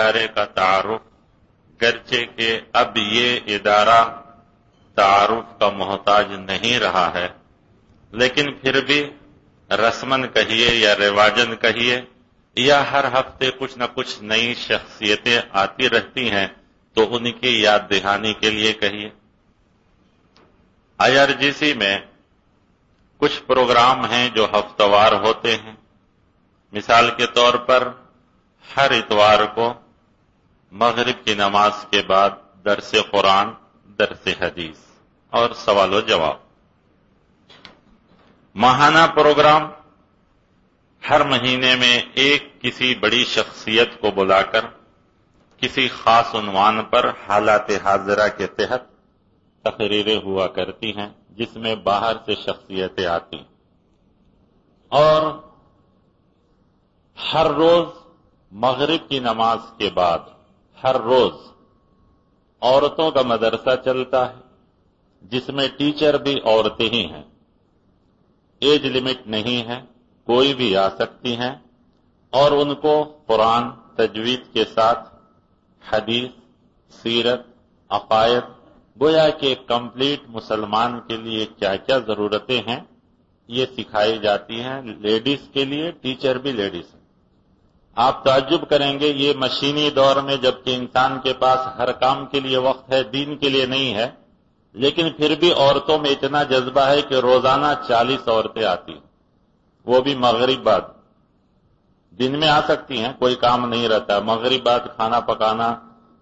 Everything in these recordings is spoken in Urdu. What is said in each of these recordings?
ادارے کا تعارف، گرچہ کہ اب یہ ادارہ تعارف کا محتاج نہیں رہا ہے، لیکن پھر بھی رسمن کہیے یا رواجن کہیے یا ہر ہفتے کچھ نہ کچھ نئی شخصیتیں آتی رہتی ہیں، تو ان کی یاد دہانی کے لیے کہیے۔ آئی آر جی سی میں کچھ پروگرام ہیں جو ہفتہ وار ہوتے ہیں۔ مثال کے طور پر ہر اتوار کو مغرب کی نماز کے بعد درس قرآن، درس حدیث اور سوال و جواب۔ ماہانہ پروگرام ہر مہینے میں ایک کسی بڑی شخصیت کو بلا کر، کسی خاص عنوان پر حالات حاضرہ کے تحت تقریریں ہوا کرتی ہیں، جس میں باہر سے شخصیتیں آتی اور ہر روز مغرب کی نماز کے بعد ہر روز عورتوں کا مدرسہ چلتا ہے، جس میں ٹیچر بھی عورتیں ہی ہیں۔ ایج لمٹ نہیں ہے، کوئی بھی آ سکتی ہیں۔ اور ان کو قرآن تجوید کے ساتھ حدیث، سیرت، عقائد، گویا کہ کمپلیٹ مسلمان کے لیے کیا کیا ضرورتیں ہیں، یہ سکھائی جاتی ہیں لیڈیز کے لیے، ٹیچر بھی لیڈیز ہیں۔ آپ تعجب کریں گے، یہ مشینی دور میں جبکہ انسان کے پاس ہر کام کے لیے وقت ہے، دین کے لیے نہیں ہے، لیکن پھر بھی عورتوں میں اتنا جذبہ ہے کہ روزانہ چالیس عورتیں آتی وہ بھی مغرب بعد۔ دن میں آ سکتی ہیں، کوئی کام نہیں رہتا۔ مغرب بعد کھانا پکانا،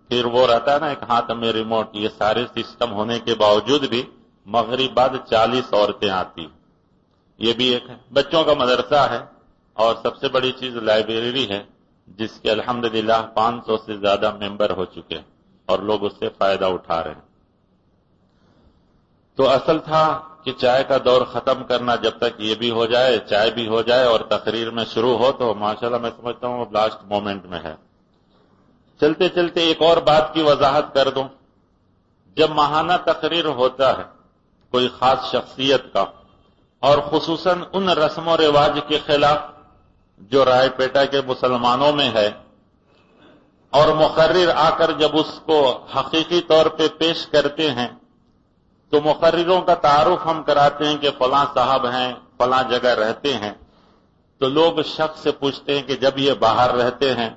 پھر وہ رہتا ہے نا، ایک ہاتھ میں ریموٹ یہ سارے سسٹم ہونے کے باوجود بھی مغرب بعد چالیس عورتیں آتی یہ بھی ایک ہے۔ بچوں کا مدرسہ ہے۔ اور سب سے بڑی چیز لائبریری ہے، جس کے الحمد للہ پانچ سو سے زیادہ ممبر ہو چکے ہیں اور لوگ اس سے فائدہ اٹھا رہے ہیں۔ تو اصل تھا کہ چائے کا دور ختم کرنا جب تک یہ بھی ہو جائے، چائے بھی ہو جائے اور تقریر میں شروع ہو تو ماشاءاللہ میں سمجھتا ہوں لاسٹ مومنٹ میں ہے۔ چلتے چلتے ایک اور بات کی وضاحت کر دوں۔ جب ماہانہ تقریر ہوتا ہے کوئی خاص شخصیت کا، اور خصوصاً ان رسم و رواج کے خلاف جو رائے پیٹا کے مسلمانوں میں ہے اور مقرر آ کر جب اس کو حقیقی طور پہ پیش کرتے ہیں، تو مقرروں کا تعارف ہم کراتے ہیں کہ فلاں صاحب ہیں، فلاں جگہ رہتے ہیں۔ تو لوگ شخص سے پوچھتے ہیں کہ جب یہ باہر رہتے ہیں،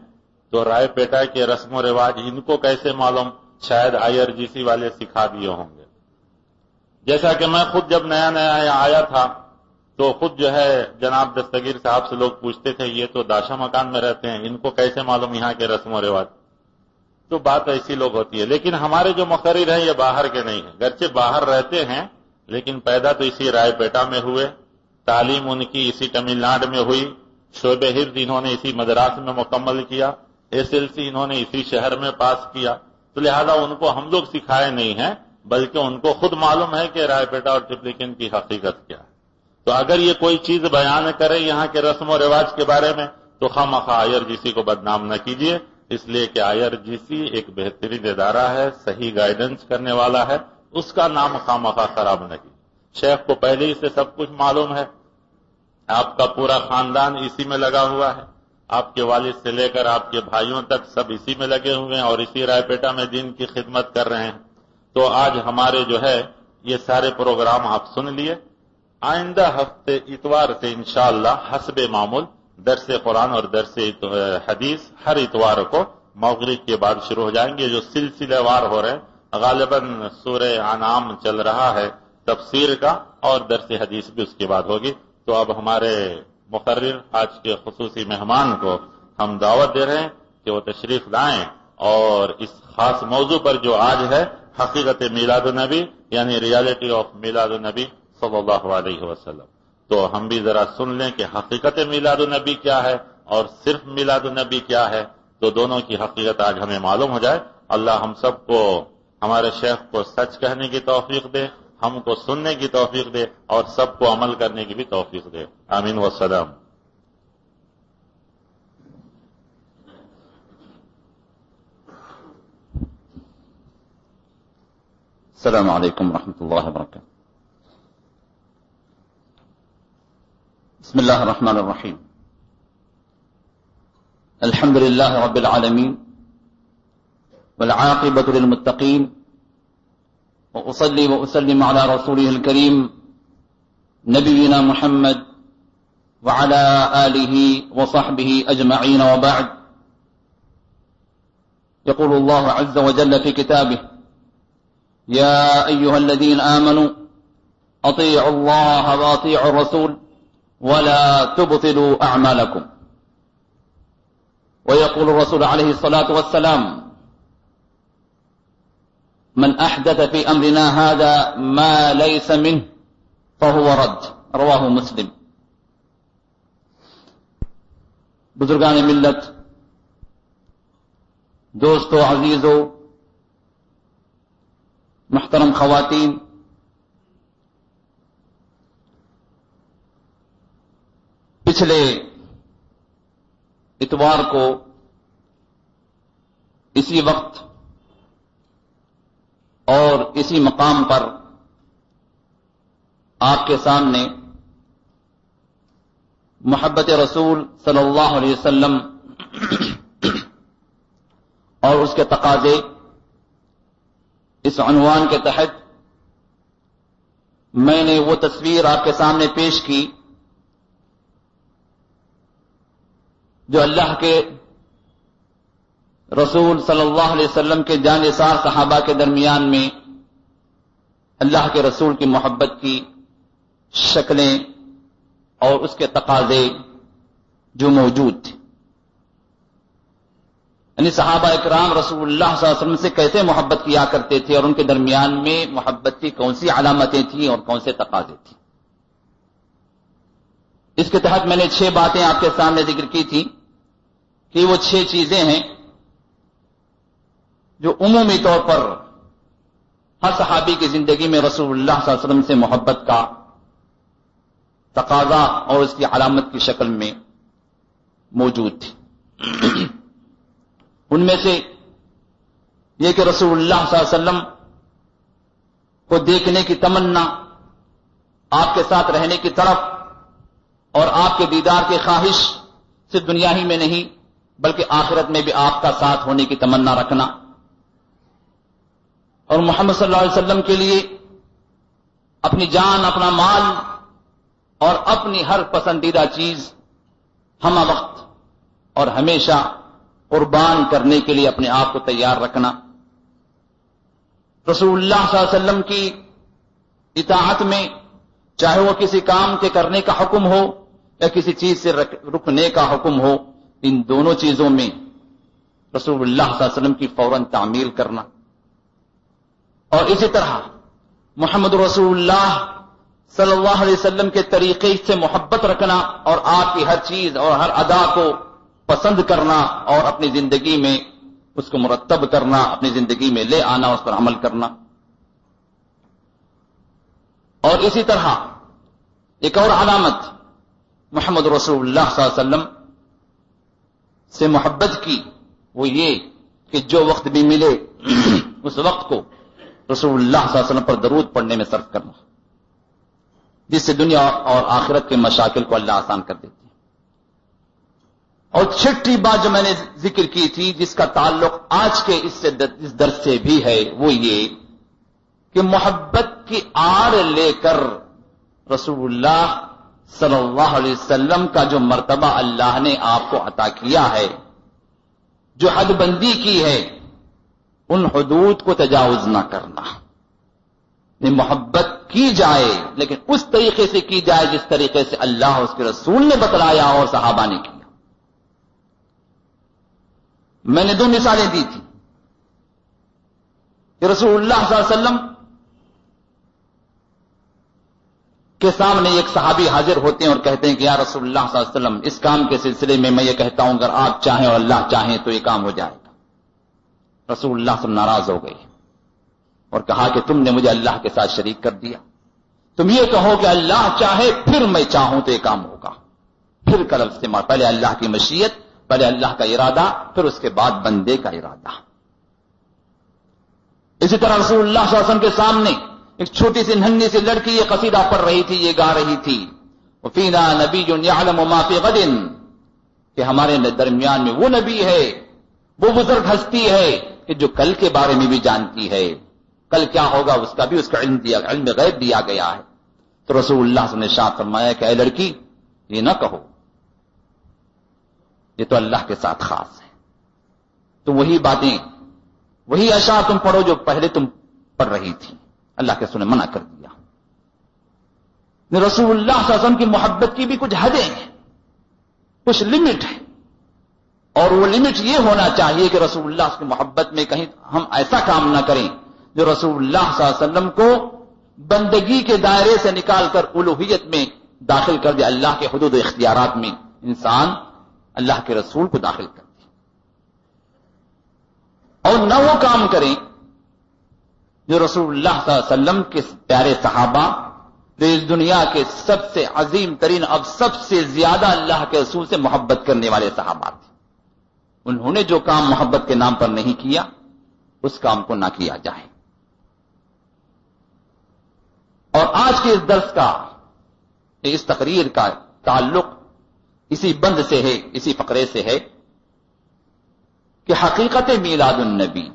تو رائے پیٹا کے رسم و رواج ان کو کیسے معلوم؟ شاید آئی آر جی سی والے سکھا دیے ہوں گے۔ جیسا کہ میں خود جب نیا نیا آیا تھا تو خود جو ہے جناب دستگیر صاحب سے لوگ پوچھتے تھے، یہ تو داشا مکان میں رہتے ہیں، ان کو کیسے معلوم یہاں کے رسم و رواج؟ تو بات ایسی لوگ ہوتی ہے، لیکن ہمارے جو مقرر ہیں یہ باہر کے نہیں ہیں۔ گرچہ باہر رہتے ہیں، لیکن پیدا تو اسی رائے پیٹا میں ہوئے۔ تعلیم ان کی اسی تمل ناڈ میں ہوئی۔ شعبہ ہرد انہوں نے اسی مدراس میں مکمل کیا۔ ایس ایل سی انہوں نے اسی شہر میں پاس کیا۔ تو لہذا ان کو ہم لوگ سکھائے نہیں ہیں، بلکہ ان کو خود معلوم ہے کہ رائے پیٹا اور ٹپلیکن کی حقیقت کیا ہے۔ تو اگر یہ کوئی چیز بیان کرے یہاں کے رسم و رواج کے بارے میں، تو خام آئر جی سی کو بدنام نہ کیجیے اس لیے کہ آئر جی سی ایک بہترین ادارہ ہے، صحیح گائیڈنس کرنے والا ہے، اس کا نام خام خراب نہیں شیخ کو پہلے ہی سے سب کچھ معلوم ہے۔ آپ کا پورا خاندان اسی میں لگا ہوا ہے۔ آپ کے والد سے لے کر آپ کے بھائیوں تک سب اسی میں لگے ہوئے ہیں اور اسی رائے پیٹا میں دین کی خدمت کر رہے ہیں۔ تو آج ہمارے جو ہے، یہ سارے پروگرام آپ سن لیے۔ آئندہ ہفتے اتوار سے انشاءاللہ حسب معمول درس قرآن اور درس حدیث ہر اتوار کو مغرب کے بعد شروع ہو جائیں گے جو سلسلے وار ہو رہے ہیں۔ غالباً سورہ انعام چل رہا ہے تفسیر کا اور درس حدیث بھی اس کے بعد ہوگی۔ تو اب ہمارے مقرر آج کے خصوصی مہمان کو ہم دعوت دے رہے ہیں کہ وہ تشریف لائیں اور اس خاص موضوع پر جو آج ہے، حقیقت میلاد النبی یعنی ریالٹی آف میلاد النبی صلی اللہ علیہ وسلم۔ تو ہم بھی ذرا سن لیں کہ حقیقت میلاد النبی کیا ہے اور صرف میلاد النبی کیا ہے۔ تو دونوں کی حقیقت آج ہمیں معلوم ہو جائے۔ اللہ ہم سب کو، ہمارے شیخ کو سچ کہنے کی توفیق دے، ہم کو سننے کی توفیق دے اور سب کو عمل کرنے کی بھی توفیق دے۔ آمین۔ و سلام السلام علیکم ورحمۃ اللہ وبرکاتہ۔ بسم اللہ الرحمن الرحیم الحمد للہ رب العالمین والعاقبة للمتقين وأصلي وأسلم على رسوله الكريم نبينا محمد وعلى آله وصحبه أجمعين وبعد. يقول الله عز وجل في كتابه يا أيها الذين آمنوا أطيعوا الله وأطيعوا الرسول ولا تبطلوا أعمالكم. ويقول الرسول عليه الصلاة والسلام، من أحدث في أمرنا هذا ما ليس منه فهو رد. رواه مسلم. بزرگان ملت، دوستو، عزیزو، محترم خواتین پچھلے اتوار کو اسی وقت اور اسی مقام پر آپ کے سامنے محبت رسول صلی اللہ علیہ وسلم اور اس کے تقاضے اس عنوان کے تحت میں نے وہ تصویر آپ کے سامنے پیش کی جو اللہ کے رسول صلی اللہ علیہ وسلم کے جان سار صحابہ کے درمیان میں اللہ کے رسول کی محبت کی شکلیں اور اس کے تقاضے جو موجود تھے۔ یعنی صحابہ اکرام رسول اللہ صلی اللہ علیہ وسلم سے کیسے محبت کیا کرتے تھے اور ان کے درمیان میں محبت کی کون سی علامتیں تھیں اور کون سے تقاضے تھے؟ اس کے تحت میں نے چھ باتیں آپ کے سامنے ذکر کی تھی کہ وہ چھ چیزیں ہیں جو عمومی طور پر ہر صحابی کی زندگی میں رسول اللہ صلی اللہ علیہ وسلم سے محبت کا تقاضا اور اس کی علامت کی شکل میں موجود تھی۔ ان میں سے یہ کہ رسول اللہ صلی اللہ علیہ وسلم کو دیکھنے کی تمنا، آپ کے ساتھ رہنے کی طرف اور آپ کے دیدار کی خواہش صرف دنیا ہی میں نہیں بلکہ آخرت میں بھی آپ کا ساتھ ہونے کی تمنا رکھنا۔ اور محمد صلی اللہ علیہ وسلم کے لیے اپنی جان، اپنا مال اور اپنی ہر پسندیدہ چیز ہم وقت اور ہمیشہ قربان کرنے کے لیے اپنے آپ کو تیار رکھنا۔ رسول اللہ صلی اللہ علیہ وسلم کی اطاعت میں چاہے وہ کسی کام کے کرنے کا حکم ہو یا کسی چیز سے رکنے کا حکم ہو ان دونوں چیزوں میں رسول اللہ صلی اللہ علیہ وسلم کی فوراً تعمیل کرنا۔ اور اسی طرح محمد رسول اللہ صلی اللہ علیہ وسلم کے طریقے سے محبت رکھنا اور آپ کی ہر چیز اور ہر ادا کو پسند کرنا اور اپنی زندگی میں اس کو مرتب کرنا، اپنی زندگی میں لے آنا، اس پر عمل کرنا۔ اور اسی طرح ایک اور علامت محمد رسول اللہ صلی اللہ علیہ وسلم سے محبت کی وہ یہ کہ جو وقت بھی ملے اس وقت کو رسول اللہ صلی اللہ علیہ وسلم پر درود پڑھنے میں صرف کرنا جس سے دنیا اور آخرت کے مشاکل کو اللہ آسان کر دیتے اور چھٹی بات جو میں نے ذکر کی تھی جس کا تعلق آج کے اس سے اس درس سے بھی ہے وہ یہ کہ محبت کی آڑ لے کر رسول اللہ صلی اللہ علیہ وسلم کا جو مرتبہ اللہ نے آپ کو عطا کیا ہے، جو حد بندی کی ہے، ان حدود کو تجاوز نہ کرنا۔ یعنی محبت کی جائے، لیکن اس طریقے سے کی جائے جس طریقے سے اللہ اس کے رسول نے بتلایا اور صحابہ نے کی میں نے دو مثالیں دی تھی کہ رسول اللہ صلی اللہ علیہ وسلم کے سامنے ایک صحابی حاضر ہوتے ہیں اور کہتے ہیں کہ یا رسول اللہ صلی اللہ علیہ وسلم، اس کام کے سلسلے میں میں یہ کہتا ہوں، اگر آپ چاہیں اور اللہ چاہیں تو یہ کام ہو جائے گا۔ رسول اللہ سے ناراض ہو گئے اور کہا کہ تم نے مجھے اللہ کے ساتھ شریک کر دیا۔ تم یہ کہو کہ اللہ چاہے پھر میں چاہوں تو یہ کام ہوگا۔ پھر کل استعمال، پہلے اللہ کی مشیت، پہلے اللہ کا ارادہ، پھر اس کے بعد بندے کا ارادہ۔ اسی طرح رسول اللہ صلی اللہ علیہ وسلم کے سامنے ایک چھوٹی سی ننھی سی لڑکی یہ قصیدہ پڑھ رہی تھی، یہ گا رہی تھی۔ وفینا نبی جو معافی کہ ہمارے درمیان میں وہ نبی ہے، وہ بزرگ ہستی ہے کہ جو کل کے بارے میں بھی جانتی ہے۔ کل کیا ہوگا؟ اس کا بھی اس کا علم دیا، علم غیب دیا گیا ہے۔ تو رسول اللہ نے شاہ فرمایا کہ اے لڑکی، یہ نہ کہو۔ یہ تو اللہ کے ساتھ خاص ہے۔ تو وہی باتیں، وہی اشعار تم پڑھو جو پہلے تم پڑھ رہی تھی اللہ کے سنے منع کر دیا۔ رسول اللہ صلی اللہ علیہ وسلم کی محبت کی بھی کچھ حدیں ہیں، کچھ لمٹ ہے اور وہ لمٹ یہ ہونا چاہیے کہ رسول اللہ کی محبت میں کہیں ہم ایسا کام نہ کریں جو رسول اللہ صلی اللہ علیہ وسلم کو بندگی کے دائرے سے نکال کر الوحیت میں داخل کر دے اللہ کے حدود اختیارات میں انسان اللہ کے رسول کو داخل کر دے اور نہ وہ کام کریں جو رسول اللہ صلی اللہ علیہ وسلم کے پیارے صحابہ جو اس دنیا کے سب سے عظیم ترین اب سب سے زیادہ اللہ کے رسول سے محبت کرنے والے صحابہ تھے۔ انہوں نے جو کام محبت کے نام پر نہیں کیا، اس کام کو نہ کیا جائے۔ اور آج کے اس درس کا، اس تقریر کا تعلق اسی بند سے ہے، اسی فقرے سے ہے کہ حقیقت میلاد النبی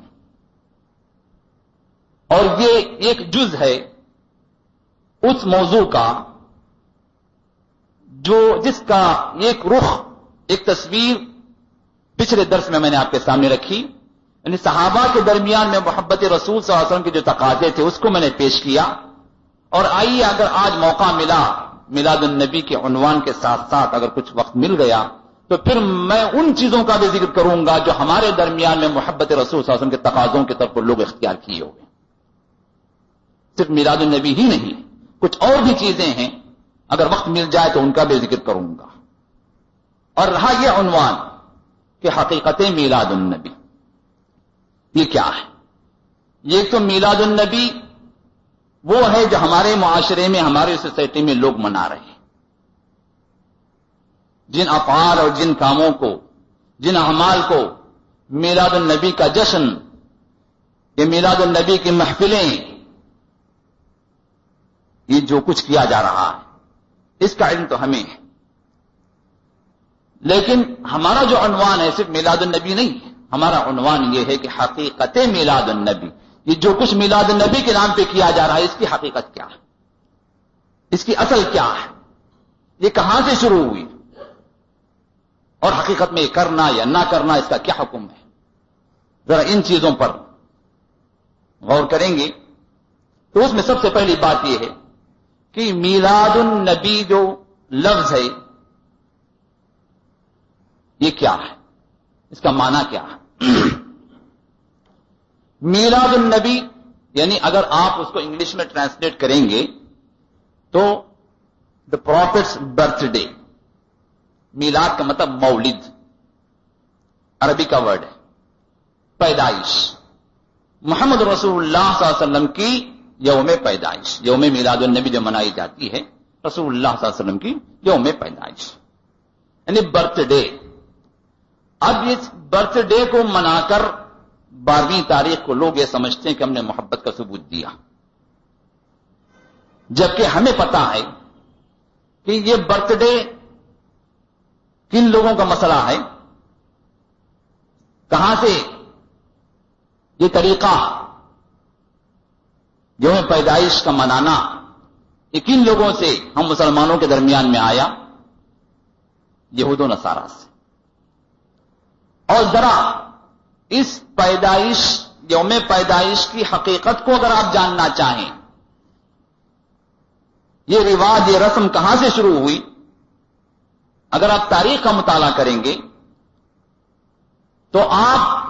اور یہ ایک جز ہے اس موضوع کا جو جس کا ایک رخ، ایک تصویر پچھلے درس میں میں نے آپ کے سامنے رکھی۔ یعنی صحابہ کے درمیان میں محبت رسول صلی اللہ علیہ وسلم کے جو تقاضے تھے، اس کو میں نے پیش کیا۔ اور آئیے اگر آج موقع ملا، میلاد النبی کے عنوان کے ساتھ ساتھ اگر کچھ وقت مل گیا، تو پھر میں ان چیزوں کا بھی ذکر کروں گا جو ہمارے درمیان میں محبت رسول صلی اللہ علیہ وسلم کے تقاضوں کی طرف لوگ اختیار کیے ہوئے۔ صرف میلاد النبی ہی نہیں، کچھ اور بھی چیزیں ہیں۔ اگر وقت مل جائے تو ان کا بھی ذکر کروں گا۔ اور رہا یہ عنوان کہ حقیقت میلاد النبی۔ یہ کیا ہے؟ یہ تو میلاد النبی وہ ہے جو ہمارے معاشرے میں ہماری سوسائٹی میں لوگ منا رہے ہیں۔ جن افعال اور جن کاموں کو، جن اعمال کو میلاد النبی کا جشن، یہ میلاد النبی کی محفلیں یہ جو کچھ کیا جا رہا ہے، اس کا علم تو ہمیں ہے۔ لیکن ہمارا جو عنوان ہے، صرف میلاد النبی نہیں، ہمارا عنوان یہ ہے کہ حقیقت میلاد النبی۔ یہ جو کچھ میلاد النبی کے نام پہ کیا جا رہا ہے، اس کی حقیقت کیا ہے؟ اس کی اصل کیا ہے؟ یہ کہاں سے شروع ہوئی؟ اور حقیقت میں یہ کرنا یا نہ کرنا، اس کا کیا حکم ہے؟ ذرا ان چیزوں پر غور کریں گے۔ تو اس میں سب سے پہلی بات یہ ہے کہ میلاد النبی جو لفظ ہے، یہ کیا ہے؟ اس کا معنی کیا ہے؟ میلاد النبی یعنی اگر آپ اس کو انگلش میں ٹرانسلیٹ کریں گے تو دا پروفٹس برتھ ڈے میلاد کا مطلب مولد، عربی کا ورڈ ہے، پیدائش۔ محمد رسول اللہ صلی اللہ علیہ وسلم کی یوم پیدائش، یوم میلاد النبی جو منائی جاتی ہے، رسول اللہ صلی اللہ علیہ وسلم کی یوم پیدائش۔ یعنی برتھ ڈے۔ اب اس برتھ ڈے کو منا کر بارہویں تاریخ کو لوگ یہ سمجھتے ہیں کہ ہم نے محبت کا ثبوت دیا۔ جبکہ ہمیں پتا ہے کہ یہ برتھ ڈے کن لوگوں کا مسئلہ ہے، کہاں سے یہ طریقہ جو ہے پیدائش کا منانا کن لوگوں سے ہم مسلمانوں کے درمیان میں آیا؟ یہود و نصارہ سے۔ اور ذرا اس پیدائش، یوم پیدائش کی حقیقت کو اگر آپ جاننا چاہیں، یہ رواج، یہ رسم کہاں سے شروع ہوئی؟ اگر آپ تاریخ کا مطالعہ کریں گے، تو آپ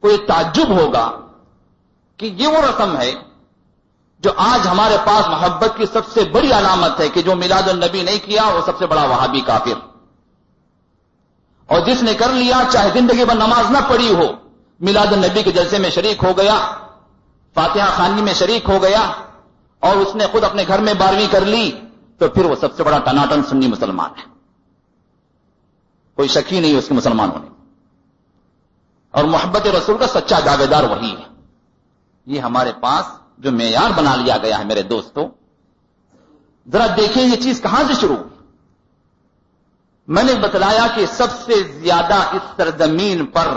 کو یہ تعجب ہوگا کہ یہ وہ رسم ہے جو آج ہمارے پاس محبت کی سب سے بڑی علامت ہے کہ جو میلاد النبی نہیں کیا وہ سب سے بڑا وہابی کافر اور جس نے کر لیا چاہے زندگی پر نماز نہ پڑھی ہو، میلاد النبی کے جلسے میں شریک ہو گیا، فاتحہ خانی میں شریک ہو گیا اور اس نے خود اپنے گھر میں بارہویں کر لی، تو پھر وہ سب سے بڑا ٹناٹن سنی مسلمان ہے۔ کوئی شکی نہیں اس کے مسلمان ہونے اور محبت رسول کا سچا دعوے دار وہی ہے۔ یہ ہمارے پاس جو معیار بنا لیا گیا ہے میرے دوستوں ذرا دیکھیں یہ چیز کہاں سے شروع ہوئی؟ میں نے بتلایا کہ سب سے زیادہ اس سرزمین پر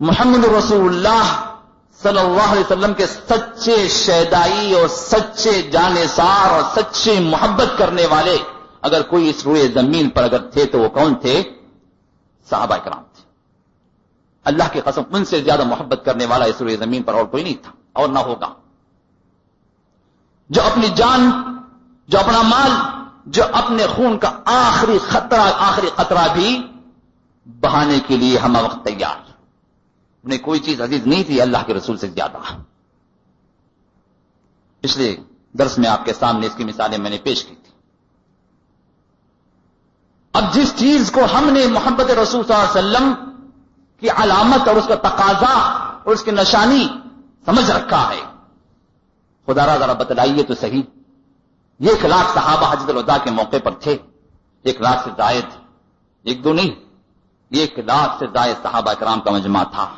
محمد رسول اللہ صلی اللہ علیہ وسلم کے سچے شیدائی اور سچے جانسار اور سچے محبت کرنے والے اگر کوئی اس روئے زمین پر اگر تھے تو وہ کون تھے؟ صحابہ کرام اللہ کی قسم ان سے زیادہ محبت کرنے والا اس روئے زمین پر اور کوئی نہیں تھا اور نہ ہوگا۔ جو اپنی جان، جو اپنا مال، جو اپنے خون کا آخری خطرہ، آخری قطرہ بھی بہانے کے لیے ہم وقت تیار انہیں کوئی چیز عزیز نہیں تھی، اللہ کے رسول سے زیادہ۔ پچھلے درس میں آپ کے سامنے اس کی مثالیں میں نے پیش کی تھی۔ اب جس چیز کو ہم نے محبت رسول صلی اللہ علیہ وسلم کی علامت اور اس کا تقاضا اور اس کی نشانی سمجھ رکھا ہے۔ خدا را ذرا بتلائیے تو صحیح۔ یہ ایک لاکھ صحابہ حجت الوداع کے موقع پر تھے۔ ایک لاکھ سے زائد۔ ایک دو نہیں۔ ایک لاکھ سے زائد صحابہ کرام کا مجمع تھا۔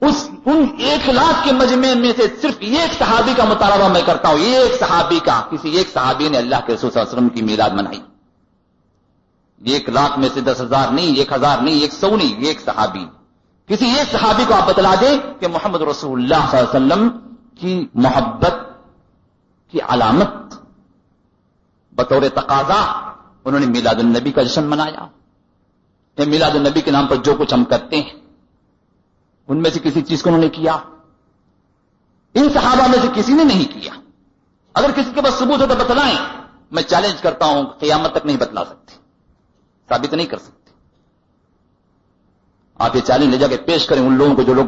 اس ان ایک لاکھ کے مجمع میں سے صرف ایک صحابی کا مطالبہ میں کرتا ہوں۔ ایک صحابی کا، کسی ایک صحابی نے اللہ کے رسول صلی اللہ علیہ وسلم کی میلاد منائی۔ ایک لاکھ میں سے دس ہزار نہیں، ایک ہزار نہیں، ایک سو نہیں، ایک صحابی۔ کسی ایک صحابی کو آپ بتلا دیں کہ محمد رسول اللہ صلی اللہ علیہ وسلم کی محبت، کی علامت۔ بطور تقاضا انہوں نے میلاد النبی کا جشن منایا۔ میلاد النبی کے نام پر جو کچھ ہم کرتے ہیں، ان میں سے کسی چیز کو انہوں نے کیا؟ ان صحابہ میں سے کسی نے نہیں کیا۔ اگر کسی کے پاس ثبوت ہو تو بتلائیں۔ میں چیلنج کرتا ہوں، قیامت تک نہیں بتلا سکتے۔ ثابت نہیں کر سکتے آپ یہ چیلنج لے جا کے پیش کریں ان لوگوں کو جو لوگ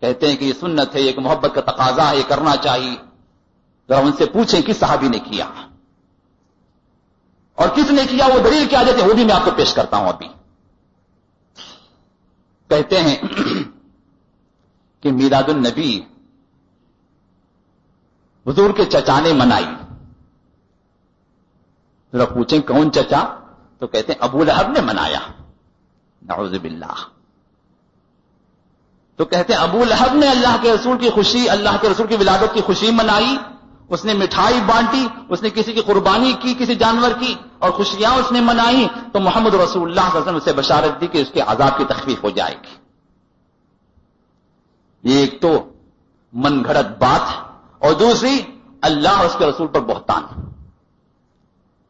کہتے ہیں کہ یہ سنت ہے ایک محبت کا تقاضا ہے، یہ کرنا چاہیے۔ ذرا ان سے پوچھیں کس صحابی نے کیا۔ اور کس نے کیا؟ وہ دلیل کیا جاتے وہ بھی میں آپ کو پیش کرتا ہوں ابھی۔ کہتے ہیں کہ میراد النبی حضور کے چچا نے منائی۔ ذرا پوچھیں کون چچا؟ تو کہتے ہیں ابو لہب نے منایا۔ نعوذ باللہ۔ تو کہتے ہیں ابو لہب نے اللہ کے رسول کی خوشی، اللہ کے رسول کی ولادت کی خوشی منائی، اس نے مٹھائی بانٹی، اس نے کسی کی قربانی کی، کسی جانور کی اور خوشیاں اس نے منائی، تو محمد رسول اللہ صلی اللہ علیہ وسلم اسے بشارت دی کہ اس کے عذاب کی تخفیف ہو جائے گی۔ یہ ایک تو من گھڑت بات ہے اور دوسری اللہ اس کے رسول پر بہتان۔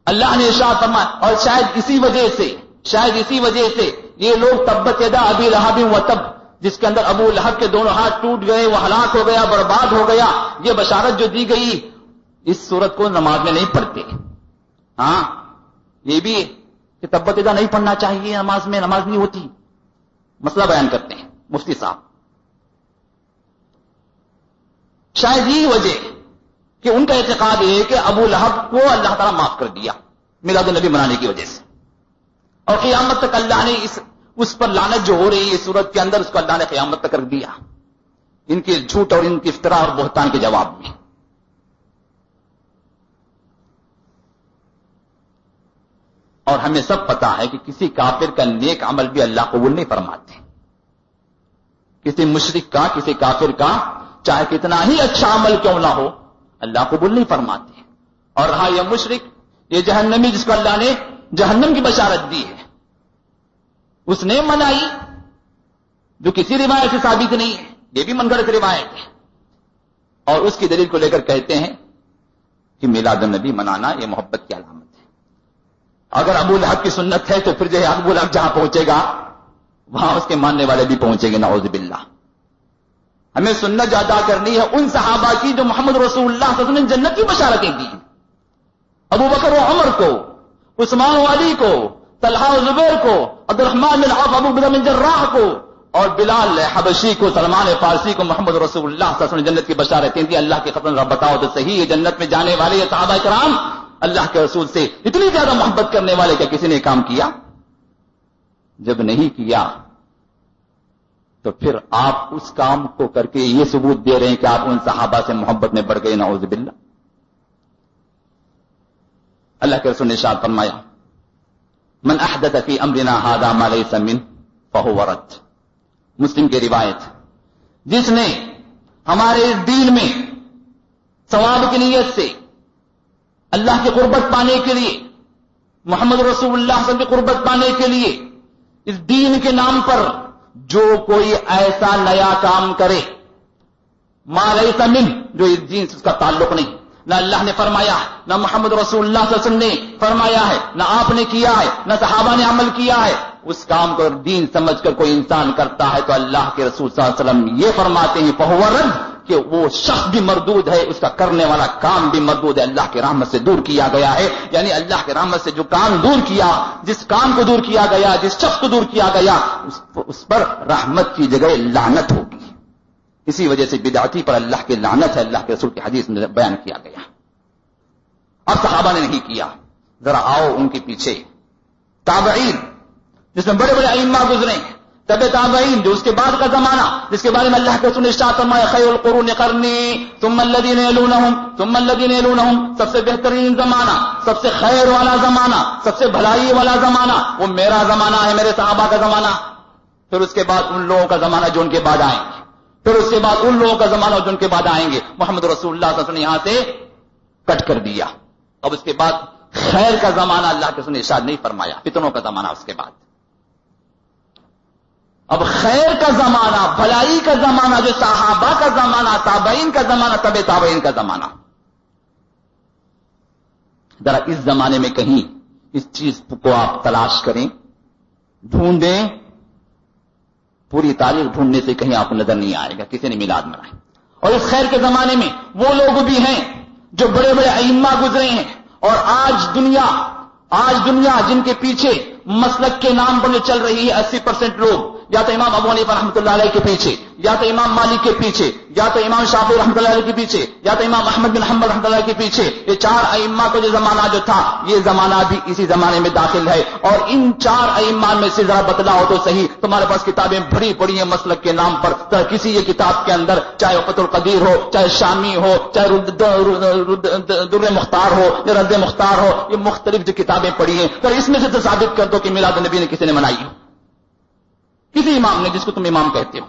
اللہ نے شاہ فرمایا اور شاید اسی وجہ سے شاید اسی وجہ سے یہ لوگ تبت ادا ابھی رہا بھی تب، جس کے اندر ابو لہب کے دونوں ہاتھ ٹوٹ گئے، وہ ہلاک ہو گیا، برباد ہو گیا۔ یہ بشارت جو دی گئی، اس صورت کو نماز میں نہیں پڑھتے۔ ہاں یہ بھی کہ تبت ادا نہیں پڑھنا چاہیے، نماز میں نماز نہیں ہوتی۔ مسئلہ بیان کرتے ہیں، مفتی صاحب۔ شاید یہی وجہ کہ ان کا اعتقاد یہ ہے کہ ابو لہب کو اللہ تعالیٰ معاف کر دیا میلاد النبی منانے کی وجہ سے۔ اور قیامت تک اللہ نے اس اس پر لانت جو ہو رہی ہے صورت کے اندر اس کو اللہ نے قیامت تک رکھ دیا۔ ان کے جھوٹ اور ان کی افطرا اور بہتان کے جواب میں۔ اور ہمیں سب پتا ہے کہ کسی کافر کا نیک عمل بھی اللہ قبول نہیں فرماتے۔ کسی مشرق کا، کسی کافر کا، چاہے کتنا ہی اچھا عمل کیوں نہ ہو اللہ قبول نہیں فرماتے اور رہا یہ مشرق یہ جہنمی جس کو اللہ نے جہنم کی بشارت دی ہے۔ اس نے منائی، جو کسی روایت سے ثابت نہیں ہے، یہ بھی من گڑھ روایت ہے۔ اور اس کی دلیل کو لے کر کہتے ہیں کہ میلاد النبی منانا یہ محبت کی علامت ہے۔ اگر ابو الحق کی سنت ہے تو پھر جو ہے ابو الحق جہاں پہنچے گا، وہاں اس کے ماننے والے بھی پہنچیں گے، نعوذ باللہ۔ ہمیں سنت جو ادا کرنی ہے ان صحابہ کی جو محمد رسول اللہ صلی اللہ علیہ وسلم جنت کی بشارتیں دی ابو بکر و عمر کو، عثمان و علی کو، طلحہ زبیر کو عبد الرحمان بن عوف، ابو بن جراح کو اور بلال حبشی کو، سلمان فارسی کو محمد رسول اللہ صلی اللہ علیہ وسلم جنت کی بشارتیں دی۔ اللہ کے ختم بتاؤ تو صحیح ہے، جنت میں جانے والے یہ صحابہ کرام اللہ کے رسول سے اتنی زیادہ محبت کرنے والے کیا کسی نے کام کیا؟ جب نہیں کیا تو پھر آپ اس کام کو کر کے یہ ثبوت دے رہے ہیں کہ آپ ان صحابہ سے محبت میں بڑھ گئے، نعوذ باللہ۔ اللہ کے رسول نے شاد فرمایا، من احدث فی امرنا هذا ما ليس من فهو رد. مسلم کی روایت، جس نے ہمارے اس دین میں ثواب کی نیت سے اللہ کی قربت پانے کے لیے، محمد رسول اللہ صلی اللہ علیہ وسلم کی قربت پانے کے لیے، اس دین کے نام پر جو کوئی ایسا نیا کام کرے۔ ماں رہی من، جو اس دین سے اس کا تعلق نہیں۔ نہ اللہ نے فرمایا، نہ محمد رسول اللہ صلی اللہ علیہ وسلم نے فرمایا ہے، نہ آپ نے کیا ہے، نہ صحابہ نے عمل کیا ہے۔ اس کام کو دین سمجھ کر کوئی انسان کرتا ہے تو اللہ کے رسول صلی اللہ علیہ وسلم یہ فرماتے ہیں پہور کہ وہ شخص بھی مردود ہے، اس کا کرنے والا کام بھی مردود ہے۔ اللہ کے رحمت سے دور کیا گیا ہے۔ یعنی اللہ کے رحمت سے جو کام دور کیا، جس کام کو دور کیا گیا، جس شخص کو دور کیا گیا، اس پر رحمت کی جگہ لعنت ہوگی۔ اسی وجہ سے بدعتی پر اللہ کی لعنت ہے۔ اللہ کے رسول کی حدیث میں بیان کیا گیا۔ اب صحابہ نے نہیں کیا۔ ذرا آؤ ان کے پیچھے۔ تابعین، جس میں بڑے بڑے ائمہ گزرے۔ ہیں طب تابعین، جو اس کے بعد کا زمانہ، جس کے بارے میں اللہ کے رسول نے فرمایا، خیر القرون کرنی تم الذین یلونہم، ثم الذین یلونہم، سب سے بہترین زمانہ، سب سے خیر والا زمانہ، سب سے بھلائی والا زمانہ، وہ میرا زمانہ ہے، میرے صحابہ کا زمانہ۔ پھر اس کے بعد ان لوگوں کا زمانہ جو ان کے بعد آئیں گے۔ پھر اس کے بعد ان لوگوں کا زمانہ جو ان کے بعد آئیں گے۔ محمد رسول اللہ صلی اللہ علیہ وسلم یہاں سے کٹ کر دیا۔ اب اس کے بعد خیر کا زمانہ اللہ کے سن ارشاد نہیں فرمایا، فتنوں کا زمانہ اس کے بعد۔ اب خیر کا زمانہ، بھلائی کا زمانہ، جو صحابہ کا زمانہ، تابعین کا زمانہ طب تابعین کا زمانہ۔ ذرا اس زمانے میں کہیں اس چیز کو آپ تلاش کریں، ڈھونڈیں۔ پوری تاریخ ڈھونڈنے سے کہیں آپ کو نظر نہیں آئے گا، کسی نے میلاد منائے اور اس خیر کے زمانے میں وہ لوگ بھی ہیں جو بڑے بڑے ائمہ گزرے ہیں۔ اور آج دنیا آج دنیا جن کے پیچھے مسلک کے نام پر چل رہی ہے، اسی پرسینٹ لوگ۔ یا تو امام ابو حنیفہ رحمۃ اللہ علیہ کے پیچھے، یا تو امام مالک کے پیچھے، یا تو امام شافی رحمۃ اللہ علیہ کے پیچھے، یا تو امام احمد بن حمد رحمۃ اللہ کے پیچھے، یہ چار ائمہ کو جو زمانہ جو تھا، یہ زمانہ بھی اسی زمانے میں داخل ہے۔ اور ان چار ائمہ میں سے ذرا بتلاؤ تو صحیح، تمہارے پاس کتابیں بڑی پڑی ہیں مسلک کے نام پر کسی یہ کتاب کے اندر چاہے وقت القدیر ہو، چاہے شامی ہو، چاہے در مختار ہو یا رد مختار ہو، یہ مختلف جو کتابیں پڑھی ہیں۔ تو اس میں سے تو ثابت کر دو کہ میلاد نبی نے کسی نے منائی ہو کسی امام نے جس کو تم امام کہتے ہو۔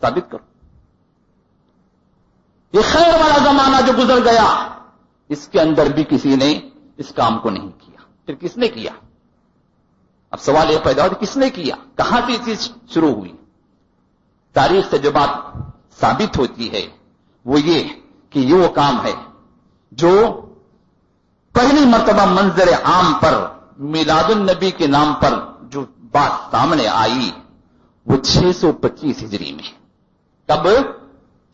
ثابت کرو۔ یہ خیر والا زمانہ جو گزر گیا، اس کے اندر بھی کسی نے اس کام کو نہیں کیا۔ پھر کس نے کیا؟ اب سوال یہ پیدا ہو کس نے کیا؟ کہاں سے یہ چیز شروع ہوئی؟ تاریخ سے جو بات ثابت ہوتی ہے، وہ یہ کہ یہ وہ کام ہے جو پہلی مرتبہ منظر عام پر، میلاد النبی کے نام پر بات سامنے آئی، وہ چھ سو پچیس ہجری میں۔ کب؟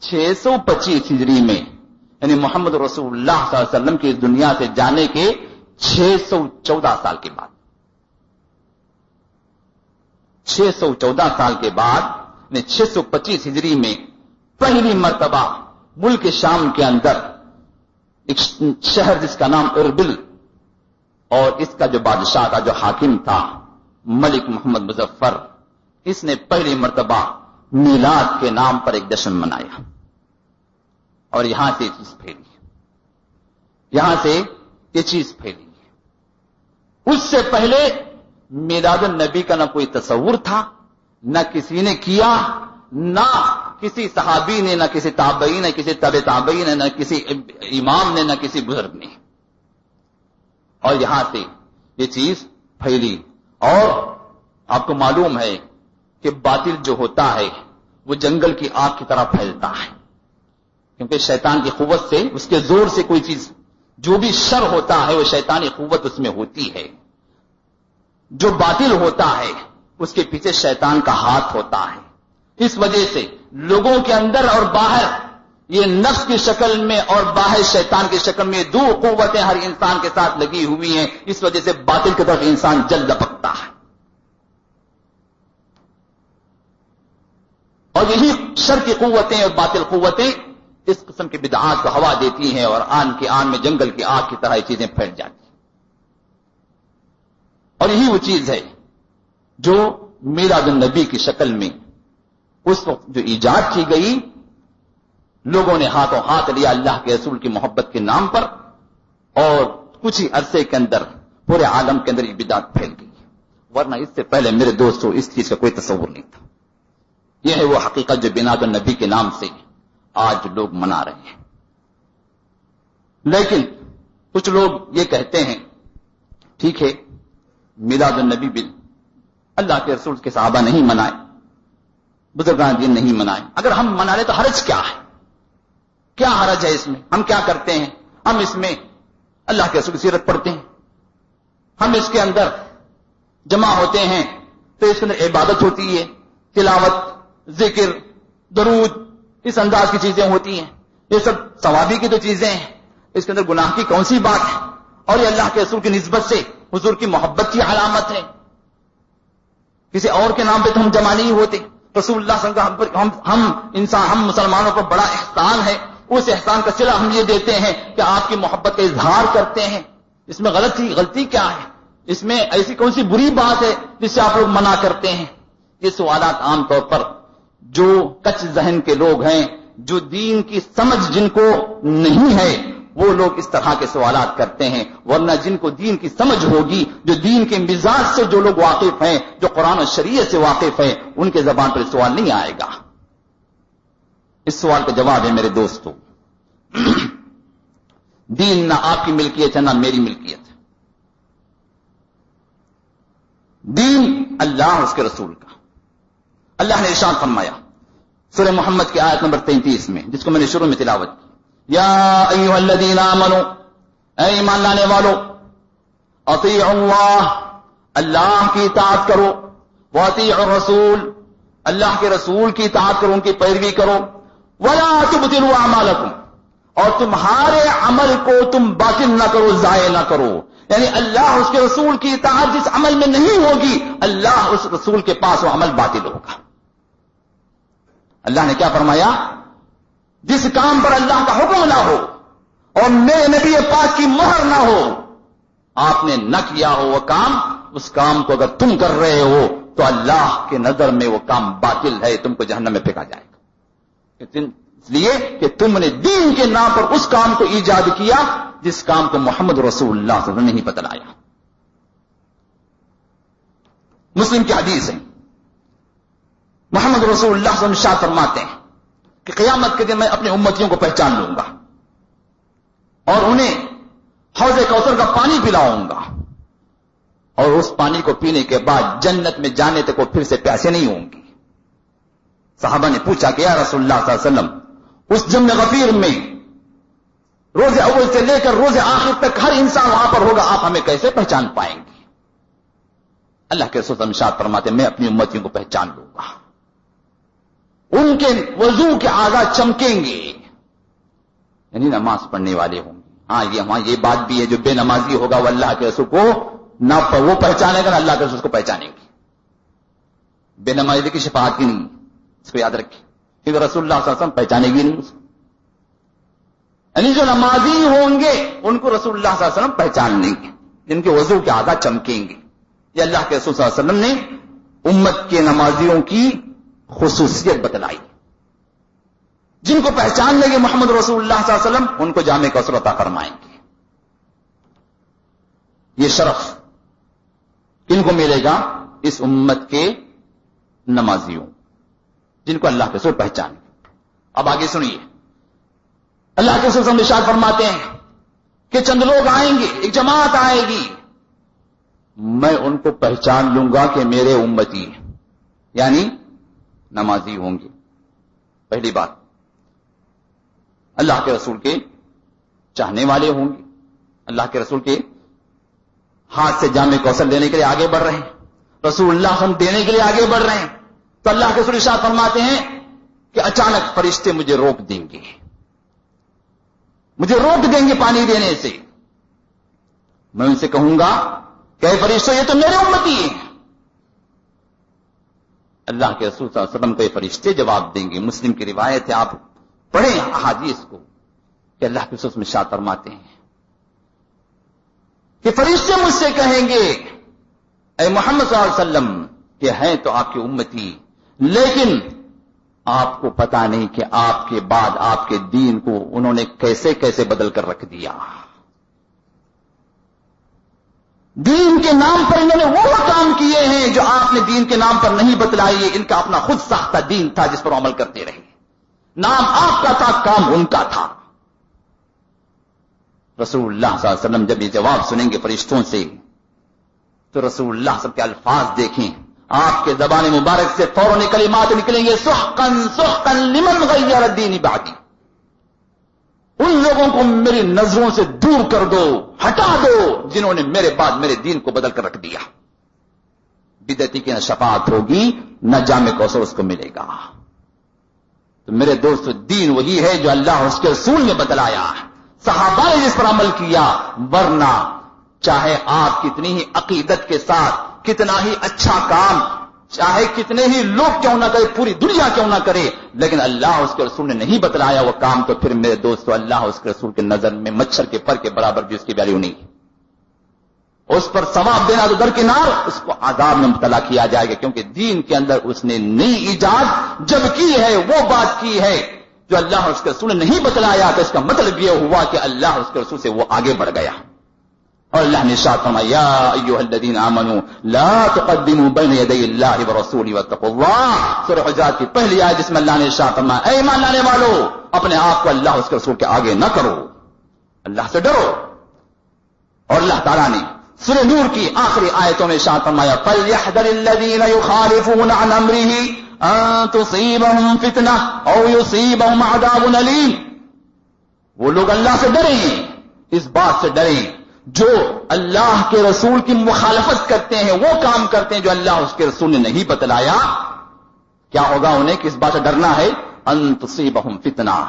چھ سو پچیس ہجری میں۔ یعنی محمد رسول اللہ صلی اللہ علیہ وسلم کی دنیا سے جانے کے چھ سو چودہ سال کے بعد۔ چھ سو چودہ سال کے بعد یعنی چھ سو پچیس ہجری میں پہلی مرتبہ ملک شام کے اندر ایک شہر جس کا نام اربل اور اس کا جو بادشاہ کا جو حاکم تھا ملک محمد مظفر اس نے پہلی مرتبہ میلاد کے نام پر ایک جشن منایا اور یہاں سے یہ چیز پھیلی یہاں سے یہ چیز پھیلی اس سے پہلے میلاد النبی کا نہ کوئی تصور تھا، نہ کسی نے کیا، نہ کسی صحابی نے، نہ کسی تابعی نے کسی طب تابعی نے، نہ کسی امام نے، نہ کسی بزرگ نے۔ اور یہاں سے یہ چیز پھیلی۔ اور آپ کو معلوم ہے کہ باطل جو ہوتا ہے، وہ جنگل کی آگ کی طرح پھیلتا ہے۔ کیونکہ شیطان کی قوت سے، اس کے زور سے کوئی چیز، جو بھی شر ہوتا ہے، وہ شیطانی قوت اس میں ہوتی ہے۔ جو باطل ہوتا ہے، اس کے پیچھے شیطان کا ہاتھ ہوتا ہے۔ اس وجہ سے لوگوں کے اندر اور باہر، یہ نفس کی شکل میں اور باہر شیطان کی شکل میں دو قوتیں ہر انسان کے ساتھ لگی ہوئی ہیں۔ اس وجہ سے باطل کی طرف انسان جلد ہے۔ اور یہی شر کی قوتیں اور باطل قوتیں اس قسم کی بدعات کو ہوا دیتی ہیں اور آن کے آن میں جنگل کی آگ کی طرح یہ چیزیں پھیل جاتی ہیں۔ اور یہی وہ چیز ہے جو میلاد النبی کی شکل میں اس وقت جو ایجاد کی گئی، لوگوں نے ہاتھوں ہاتھ لیا اللہ کے رسول کی محبت کے نام پر اور کچھ ہی عرصے کے اندر پورے عالم کے اندر یہ بدعت پھیل گئی۔ ورنہ اس سے پہلے میرے دوستوں اس چیز کا کوئی تصور نہیں تھا۔ یہ ہے وہ حقیقت جو بنا النبی کے نام سے آج لوگ منا رہے ہیں۔ لیکن کچھ لوگ یہ کہتے ہیں، ٹھیک ہے، میلاد النبی بل اللہ کے رسول کے صحابہ نہیں منائے، بزرگان دین نہیں منائے۔ اگر ہم منا لیں تو حرج کیا ہے؟ کیا حرج ہے اس میں؟ ہم کیا کرتے ہیں؟ ہم اس میں اللہ کے رسول کی سیرت پڑھتے ہیں۔ ہم اس کے اندر جمع ہوتے ہیں تو اس کے اندر عبادت ہوتی ہے، تلاوت، ذکر، درود، اس انداز کی چیزیں ہوتی ہیں۔ یہ سب ثوابی کی تو چیزیں ہیں۔ اس کے اندر گناہ کی کون سی بات ہے؟ اور یہ اللہ کے رسول کی نسبت سے حضور کی محبت کی علامت ہے۔ کسی اور کے نام پہ تو ہم جمع نہیں ہوتے۔ رسول اللہ صلی اللہ علیہ وسلم ہم ہم انسان ہم مسلمانوں پر بڑا احسان ہے۔ اس احسان کا چلا ہم یہ دیتے ہیں کہ آپ کی محبت کا اظہار کرتے ہیں۔ اس میں غلطی غلطی کیا ہے؟ اس میں ایسی کون سی بری بات ہے جس سے آپ لوگ منع کرتے ہیں؟ یہ سوالات عام طور پر جو کچ ذہن کے لوگ ہیں، جو دین کی سمجھ جن کو نہیں ہے، وہ لوگ اس طرح کے سوالات کرتے ہیں۔ ورنہ جن کو دین کی سمجھ ہوگی، جو دین کے مزاج سے جو لوگ واقف ہیں، جو قرآن و شریعت سے واقف ہیں، ان کے زبان پر سوال نہیں آئے گا۔ اس سوال کا جواب ہے میرے دوستوں دین نہ آپ کی ملکیت ہے، نہ میری ملکیت۔ ہے دین اللہ اس کے رسول کا۔ اللہ نے ارشاد فرمایا، سورہ محمد کی آیت نمبر تینتیس میں، جس کو میں نے شروع میں تلاوت کی۔ یا ایوہ الذین آمنوا، اے ایمان لانے والو، اطیعوا اللہ اللہ کی اطاعت کرو، واطیعوا الرسول، اللہ کے رسول کی اطاعت کرو، ان کی پیروی کرو۔ ولا تبطلوا اعمالکم، اور تمہارے عمل کو تم باطل نہ کرو، ضائع نہ کرو۔ یعنی اللہ اس کے رسول کی اطاعت جس عمل میں نہیں ہوگی، اللہ اس رسول کے پاس وہ عمل باطل ہوگا۔ اللہ نے کیا فرمایا؟ جس کام پر اللہ کا حکم نہ ہو اور میرے نبی پاک کی مہر نہ ہو، آپ نے نہ کیا ہو وہ کام، اس کام کو اگر تم کر رہے ہو تو اللہ کے نظر میں وہ کام باطل ہے، تم کو جہنم میں پھینکا جائے گا۔ اس لیے کہ تم نے دین کے نام پر اس کام کو ایجاد کیا جس کام کو محمد رسول اللہ صلی اللہ علیہ وسلم نہیں بتلایا۔ مسلم کی حدیث ہے۔ محمد رسول اللہ صلی اللہ علیہ وسلم شاہ فرماتے ہیں کہ قیامت کے دن میں اپنی امتیوں کو پہچان لوں گا اور انہیں حوض کوثر کا پانی پلاؤں گا اور اس پانی کو پینے کے بعد جنت میں جانے تک وہ پھر سے پیاسے نہیں ہوں گی صحابہ نے پوچھا کہ یا رسول اللہ صلی اللہ علیہ وسلم، اس جم غفیر میں روز اول سے لے کر روز آخر تک ہر انسان وہاں پر ہوگا، آپ ہمیں کیسے پہچان پائیں گے؟ اللہ کے رسول شاد فرماتے میں اپنی امتیوں کو پہچان لوں گا۔ ان کے وضو کے آگا چمکیں گے۔ یعنی نماز پڑھنے والے ہوں گے۔ ہاں یہ وہاں یہ بات بھی ہے، جو بے نمازی ہوگا، وہ اللہ کے رسول کو نہ وہ پہچانے گا، نہ اللہ کے رسول کو پہچانیں گے۔ بے نمازی کی شفاعت کی نہیں، اس کو یاد رکھیں۔ کیونکہ رسول اللہ صلی اللہ علیہ وسلم پہچانے گی نہیں اس کو۔ یعنی جو نمازی ہوں گے، ان کو رسول اللہ صلی اللہ علیہ وسلم پہچان لیں گے۔ جن کے وضو کے آگا چمکیں گے۔ یہ اللہ کے رسول صلی اللہ علیہ وسلم نے امت کے نمازیوں کی خصوصیت بتلائی۔ جن کو پہچان لیں گے محمد رسول اللہ صلی اللہ علیہ وسلم، ان کو جامع کا فرمائیں گے۔ یہ شرف کن کو ملے گا؟ اس امت کے نمازیوں۔ جن کو اللہ کے سر پہچان اب آگے سنیے۔ اللہ کے سر نشاد فرماتے ہیں کہ چند لوگ آئیں گے، ایک جماعت آئے گی۔ میں ان کو پہچان لوں گا کہ میرے امتی یعنی نمازی ہوں گے۔ پہلی بات، اللہ کے رسول کے چاہنے والے ہوں گے۔ اللہ کے رسول کے ہاتھ سے جامع کوشل دینے کے لیے آگے بڑھ رہے ہیں۔ رسول اللہ ہم دینے کے لیے آگے بڑھ رہے ہیں۔ تو اللہ کے رسول شاہ فرماتے ہیں کہ اچانک فرشتے مجھے روک دیں گے۔ مجھے روک دیں گے پانی دینے سے۔ میں ان سے کہوں گا کہ فرشتوں یہ تو میرے امتی ہیں۔ اللہ کے رسول صلی اللہ علیہ وسلم کو یہ فرشتے جواب دیں گے۔ مسلم کی روایت ہے، آپ پڑھیں احادیث کو کہ اللہ کے رسول میں شاہ فرماتے ہیں۔ کہ فرشتے مجھ سے کہیں گے، اے محمد صلی اللہ علیہ وسلم، کہ ہیں تو آپ کی امتی، لیکن آپ کو پتا نہیں کہ آپ کے بعد آپ کے دین کو انہوں نے کیسے کیسے بدل کر رکھ دیا۔ دین کے نام پر انہوں نے وہ کام کیے ہیں جو آپ نے دین کے نام پر نہیں بتلائی ان کا اپنا خود ساختہ دین تھا جس پر عمل کرتے رہے۔ نام آپ کا تھا، کام ان کا تھا۔ رسول اللہ صلی اللہ علیہ وسلم جب یہ جواب سنیں گے فرشتوں سے، تو رسول اللہ سب کے الفاظ دیکھیں۔ آپ کے زبان مبارک سے فوراً کلمات نکلیں گے سحقن سحقن لمن غیر الدین باقی ان لوگوں کو میری نظروں سے دور کر دو، ہٹا دو، جنہوں نے میرے بعد میرے دین کو بدل کر رکھ دیا۔ بدتی کی نہ شفاعت ہوگی، نہ جامع کوثر اس کو ملے گا۔ تو میرے دوست، دین وہی ہے جو اللہ اس کے رسول نے بتلایا۔ صحابہ نے جس پر عمل کیا، ورنہ چاہے آپ کتنی ہی عقیدت کے ساتھ کتنا ہی اچھا کام، چاہے کتنے ہی لوگ کیوں نہ کرے، پوری دنیا کیوں نہ کرے، لیکن اللہ اس کے رسول نے نہیں بتلایا وہ کام، تو پھر میرے دوستو، اللہ اس کے رسول کے نظر میں مچھر کے پر کے برابر بھی اس کی ویلیو نہیں۔ اس پر ثواب دینا تو درکنار اس کو آزاد میں مبتلا کیا جائے گا، کیونکہ دین کے اندر اس نے نئی ایجاد جب کی ہے، وہ بات کی ہے۔ جو اللہ اس کے رسول نے نہیں بتلایا، تو اس کا مطلب یہ ہوا کہ اللہ اس کے رسول سے وہ آگے بڑھ گیا۔ اور اللہ نے شاہ فرمایا ایوہ الذین آمنوا لا تقدموا بین یدی اللہ ورسولی واتقوا اللہ۔ سورہ حجرات کی پہلی آیت جس میں اللہ نے شاہ فرمایا، اے ایمان لانے والو، اپنے آپ کو اللہ اس کے رسول کے آگے نہ کرو۔ اللہ سے ڈرو۔ اور اللہ تعالیٰ نے سورہ نور کی آخری آیتوں میں شاہ فرمایا، فَلْيَحْذَرِ الَّذِينَ يُخَالِفُونَ عَنْ أَمْرِهِ أَن تُصِيبَهُمْ فِتْنَةٌ أَوْ يُصِيبَهُمْ عَذَابٌ أَلِيمٌ۔ وہ لوگ اللہ سے ڈریں، اس بات سے ڈریں۔ جو اللہ کے رسول کی مخالفت کرتے ہیں، وہ کام کرتے ہیں جو اللہ اس کے رسول نے نہیں بتلایا۔ کیا ہوگا انہیں کس بات سے ڈرنا ہے؟ انتسی بہم فتنا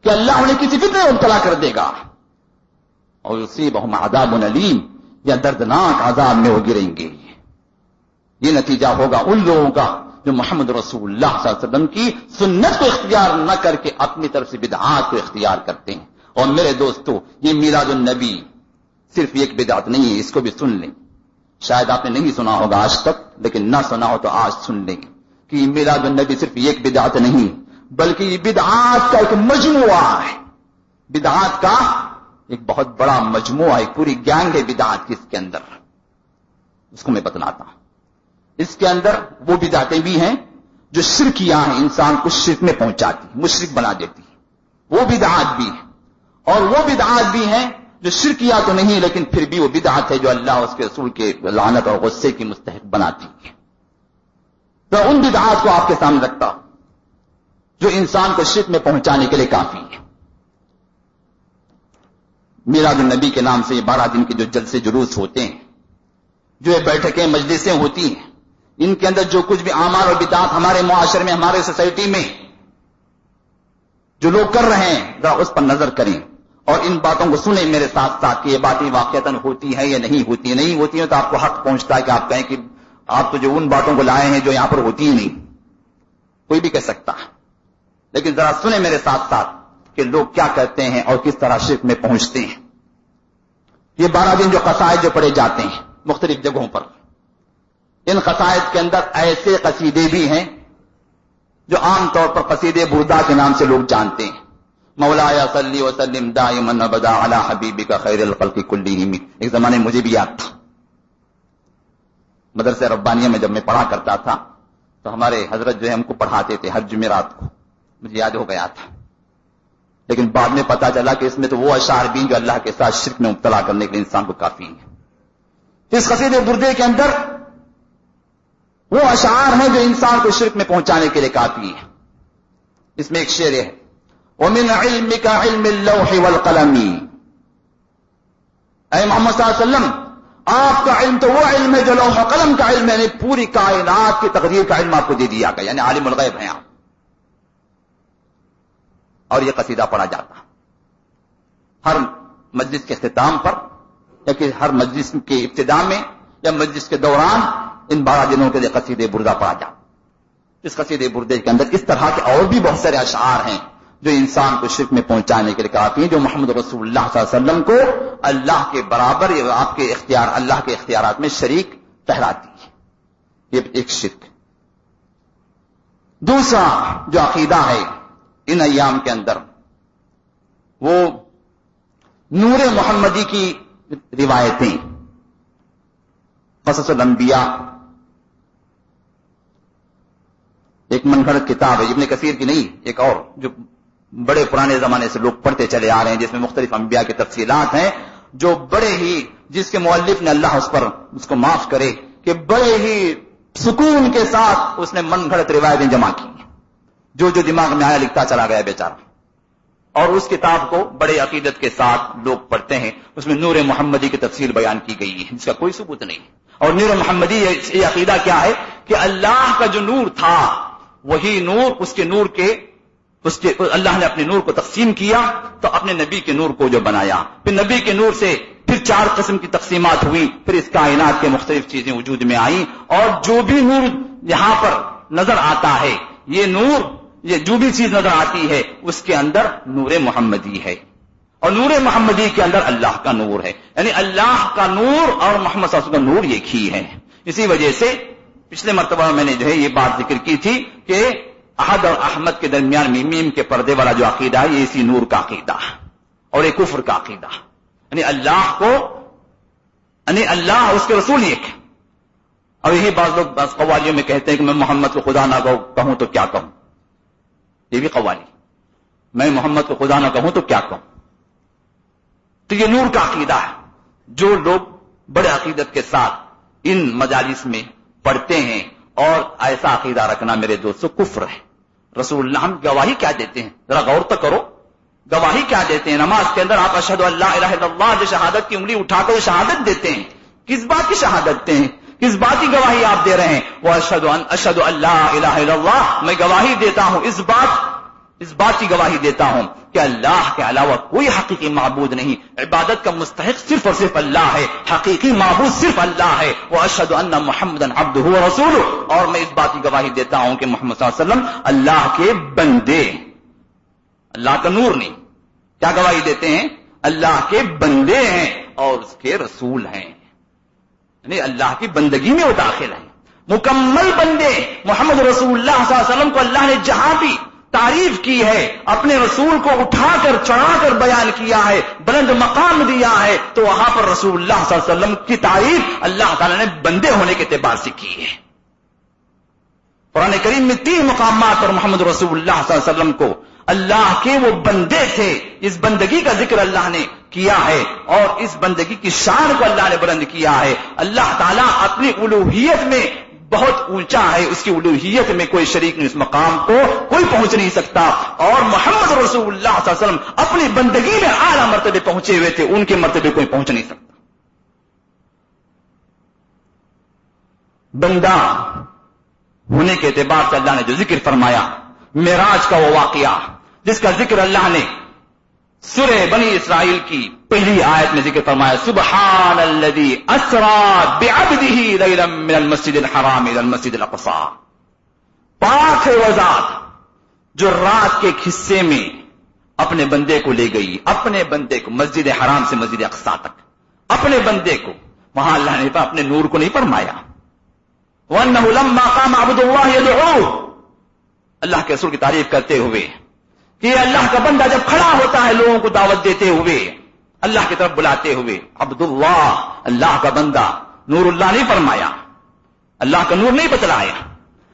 کہ اللہ انہیں کسی فتنے مبتلا کر دے گا۔ اور اسی بہم آداب علیم، یا دردناک عذاب میں وہ گریں گے۔ یہ نتیجہ ہوگا ان لوگوں کا جو محمد رسول اللہ صلی اللہ علیہ وسلم کی سنت کو اختیار نہ کر کے اپنی طرف سے بدعات کو اختیار کرتے ہیں۔ اور میرے دوستو، یہ میلاد النبی صرف ایک بدعت نہیں ہے، اس کو بھی سن لیں۔ شاید آپ نے نہیں سنا ہوگا آج تک، لیکن نہ سنا ہو تو آج سن لیں کہ میلاد النبی صرف ایک بدعت نہیں، بلکہ یہ بدعات کا ایک مجموعہ ہے۔ بدعات کا ایک بہت بڑا مجموعہ ایک پوری گینگ ہے بدعات کی اس کے اندر۔ اس کو میں بتلاتا ہوں۔ اس کے اندر وہ بدعتیں بھی ہیں جو شرکیاں ہیں، انسان کو شرک میں پہنچاتی، مشرک بنا دیتی۔ وہ بدعات بھی ہیں۔ اور وہ بدعات بھی ہیں جو شرکیا تو نہیں، لیکن پھر بھی وہ بدعت ہے جو اللہ اس کے رسول کے لعنت اور غصے کی مستحق بناتی ہے۔ تو ان بدعات کو آپ کے سامنے رکھتا جو انسان کو شرک میں پہنچانے کے لیے کافی ہے میراد النبی کے نام سے یہ بارہ دن کے جو جلسے جلوس ہوتے ہیں، جو یہ بیٹھکیں مجلسیں ہوتی ہیں، ان کے اندر جو کچھ بھی آمار اور بدعات ہمارے معاشرے میں، ہمارے سوسائٹی میں جو لوگ کر رہے ہیں، ذرا اس پر نظر کریں۔ اور ان باتوں کو سنیں میرے ساتھ ساتھ کہ یہ باتیں واقع ہوتی ہیں یا نہیں ہوتی ہیں؟ نہیں ہوتی ہیں تو آپ کو حق پہنچتا ہے کہ آپ کہیں کہ آپ تو جو ان باتوں کو لائے ہیں جو یہاں پر ہوتی ہی نہیں۔ کوئی بھی کہہ سکتا۔ لیکن ذرا سنیں میرے ساتھ ساتھ کہ لوگ کیا کہتے ہیں اور کس طرح شرک میں پہنچتے ہیں۔ یہ بارہ دن جو قصائد جو پڑے جاتے ہیں مختلف جگہوں پر، ان قصائد کے اندر ایسے قصیدے بھی ہیں جو عام طور پر قصیدے بردا کے نام سے لوگ جانتے ہیں۔ مولا صلی وسلم دائما بدا علی حبیبی کا خیر الخلق کلہم. ایک زمانے میں مجھے بھی یاد تھا. مدرسہ ربانیہ میں جب میں پڑھا کرتا تھا، تو ہمارے حضرت جو ہے ہم کو پڑھاتے تھے ہر جمعرات کو. مجھے یاد ہو گیا تھا. لیکن بعد میں پتا چلا کہ اس میں تو وہ اشعار بھی جو اللہ کے ساتھ شرک میں مبتلا کرنے کے لیے انسان کو کافی ہے اس قصید بردے کے اندر وہ اشعار ہیں جو انسان کو شرک میں پہنچانے کے لیے کافی ہے اس میں ایک شعر ہے ومن علمك علم اللوح والقلم. اے محمد صلی اللہ علیہ وسلم، آپ کا علم تو وہ علم ہے جو لوح قلم کا علم ہے یعنی پوری کائنات کی تقدیر کا علم آپ کو دے دیا گیا یعنی عالم الغیب ہیں آپ۔ اور یہ قصیدہ پڑھا جاتا ہر مجلس کے اختتام پر، یا کہ ہر مجلس کے ابتدا میں، یا مجلس کے دوران، ان بارہ دنوں کے لیے قصید بردہ پڑھا جاتا اس قصید بردے کے اندر اس طرح کے اور بھی بہت سارے اشعار ہیں۔ جو انسان کو شرک میں پہنچانے کے لیے کافی ہیں جو محمد رسول اللہ صلی اللہ علیہ وسلم کو اللہ کے برابر آپ کے اختیار، اللہ کے اختیارات میں شریک ٹہراتی ہے۔ یہ ایک شرک۔ دوسرا جو عقیدہ ہے ان ایام کے اندر، وہ نور محمدی کی روایتیں۔ قصص الانبیاء۔ ایک من گھڑت کتاب ہے، ابن کثیر کی نہیں، ایک اور جو بڑے پرانے زمانے سے لوگ پڑھتے چلے آ رہے ہیں، جس میں مختلف انبیاء کی تفصیلات ہیں، جو بڑے ہی، جس کے مؤلف نے اللہ اس پر اس کو معاف کرے، کہ بڑے ہی سکون کے ساتھ اس نے من گھڑت روایتیں جمع کی۔ جو جو دماغ میں آیا، لکھتا چلا گیا بیچارہ۔ اور اس کتاب کو بڑے عقیدت کے ساتھ لوگ پڑھتے ہیں۔ اس میں نور محمدی کی تفصیل بیان کی گئی ہے جس کا کوئی ثبوت نہیں۔ اور نور محمدی یہ عقیدہ کیا ہے؟ کہ اللہ کا جو نور تھا، وہی نور اس کے نور کے اس کے اللہ نے اپنے نور کو تقسیم کیا تو اپنے نبی کے نور کو جو بنایا۔ پھر نبی کے نور سے پھر چار قسم کی تقسیمات ہوئی پھر اس کائنات کے مختلف چیزیں وجود میں آئیں اور جو بھی نور یہاں پر نظر آتا ہے، یہ نور، یہ جو بھی چیز نظر آتی ہے، اس کے اندر نور محمدی ہے۔ اور نور محمدی کے اندر اللہ کا نور ہے۔ یعنی اللہ کا نور اور محمد صلی اللہ علیہ وسلم کا نور ایک ہی ہے۔ اسی وجہ سے پچھلے مرتبہ میں نے جو ہے یہ بات ذکر کی تھی کہ احد اور احمد کے درمیان میم کے پردے والا جو عقیدہ ہے، یہ اسی نور کا عقیدہ اور ایک کفر کا عقیدہ یعنی اللہ کو یعنی اللہ اس کے رسول ایک اور یہی بعض لوگ، بعض قوالیوں میں کہتے ہیں کہ میں محمد کو خدا نہ کہوں تو کیا کہوں؟ یہ بھی قوالی۔ میں محمد کو خدا نہ کہوں تو کیا کہوں؟ تو یہ نور کا عقیدہ ہے۔ جو لوگ بڑے عقیدت کے ساتھ ان مجالس میں پڑھتے ہیں اور ایسا عقیدہ رکھنا میرے دوستوں کفر ہے۔ رسول اللہ ہم گواہی کیا دیتے ہیں؟ ذرا غور تو کرو۔ گواہی کیا دیتے ہیں؟ نماز کے اندر آپ اشد اللہ الہ اللہ جو شہادت کی انگلی اٹھا کر شہادت دیتے ہیں۔ کس بات کی شہادت دیتے ہیں؟ کس بات کی گواہی آپ دے رہے ہیں؟ وہ اشد اشد اللہ الہ اللہ، میں گواہی دیتا ہوں، اس بات اس بات کی گواہی دیتا ہوں۔ کہ اللہ کے علاوہ کوئی حقیقی معبود نہیں۔ عبادت کا مستحق صرف اور صرف اللہ ہے۔ حقیقی معبود صرف اللہ ہے۔ وہ اشد اللہ محمد رسول اور میں اس بات کی گواہی دیتا ہوں کہ محمد صلی اللہ علیہ وسلم اللہ کے بندے اللہ کا نور نہیں۔ کیا گواہی دیتے ہیں؟ اللہ کے بندے ہیں اور اس کے رسول ہیں۔ یعنی اللہ کی بندگی میں وہ داخل ہیں۔ مکمل بندے محمد رسول اللہ صلی اللہ علیہ وسلم کو اللہ نے جہاں بھی تعریف کی ہے، اپنے رسول کو اٹھا کر، چڑھا کر بیان کیا ہے، بلند مقام دیا ہے، تو وہاں پر رسول اللہ صلی اللہ علیہ وسلم کی تعریف اللہ تعالی نے بندے ہونے کے اعتبار سے کی ہے۔ قرآن کریم میں تین مقامات پر محمد رسول اللہ صلی اللہ علیہ وسلم کو اللہ کے وہ بندے تھے، اس بندگی کا ذکر اللہ نے کیا ہے اور اس بندگی کی شان کو اللہ نے بلند کیا ہے۔ اللہ تعالیٰ اپنی الوحیت میں بہت اونچا ہے، اس کی الوحیت میں کوئی شریک نہیں، اس مقام کو کوئی پہنچ نہیں سکتا۔ اور محمد رسول اللہ صلی اللہ علیہ وسلم اپنی بندگی میں اعلیٰ مرتبے پہنچے ہوئے تھے، ان کے مرتبے کوئی پہنچ نہیں سکتا۔ بندہ ہونے کے اعتبار سے اللہ نے جو ذکر فرمایا میراج کا وہ واقعہ، جس کا ذکر اللہ نے سورہ بنی اسرائیل کی پہلی آیت میں ذکر فرمایا سبحان الذي اسرا بعبده ليلا من المسجد الحرام الى المسجد الاقصى پاک ہے وزاد جو رات کے ایک حصے میں اپنے بندے کو لے گئی، اپنے بندے کو مسجد حرام سے مسجد اقصا تک، اپنے بندے کو۔ وہاں اللہ نے اپنے نور کو نہیں فرمایا۔ وَأَنَّهُ لَمَّا قَامَ عَبْدُ اللَّهِ يَدْعُوهُ۔ اللہ کے رسول کی تعریف کرتے ہوئے کہ اللہ کا بندہ جب کھڑا ہوتا ہے لوگوں کو دعوت دیتے ہوئے، اللہ کی طرف بلاتے ہوئے عبد اللہ اللہ کا بندہ، نور اللہ نہیں فرمایا۔ اللہ کا نور نہیں بتلایا۔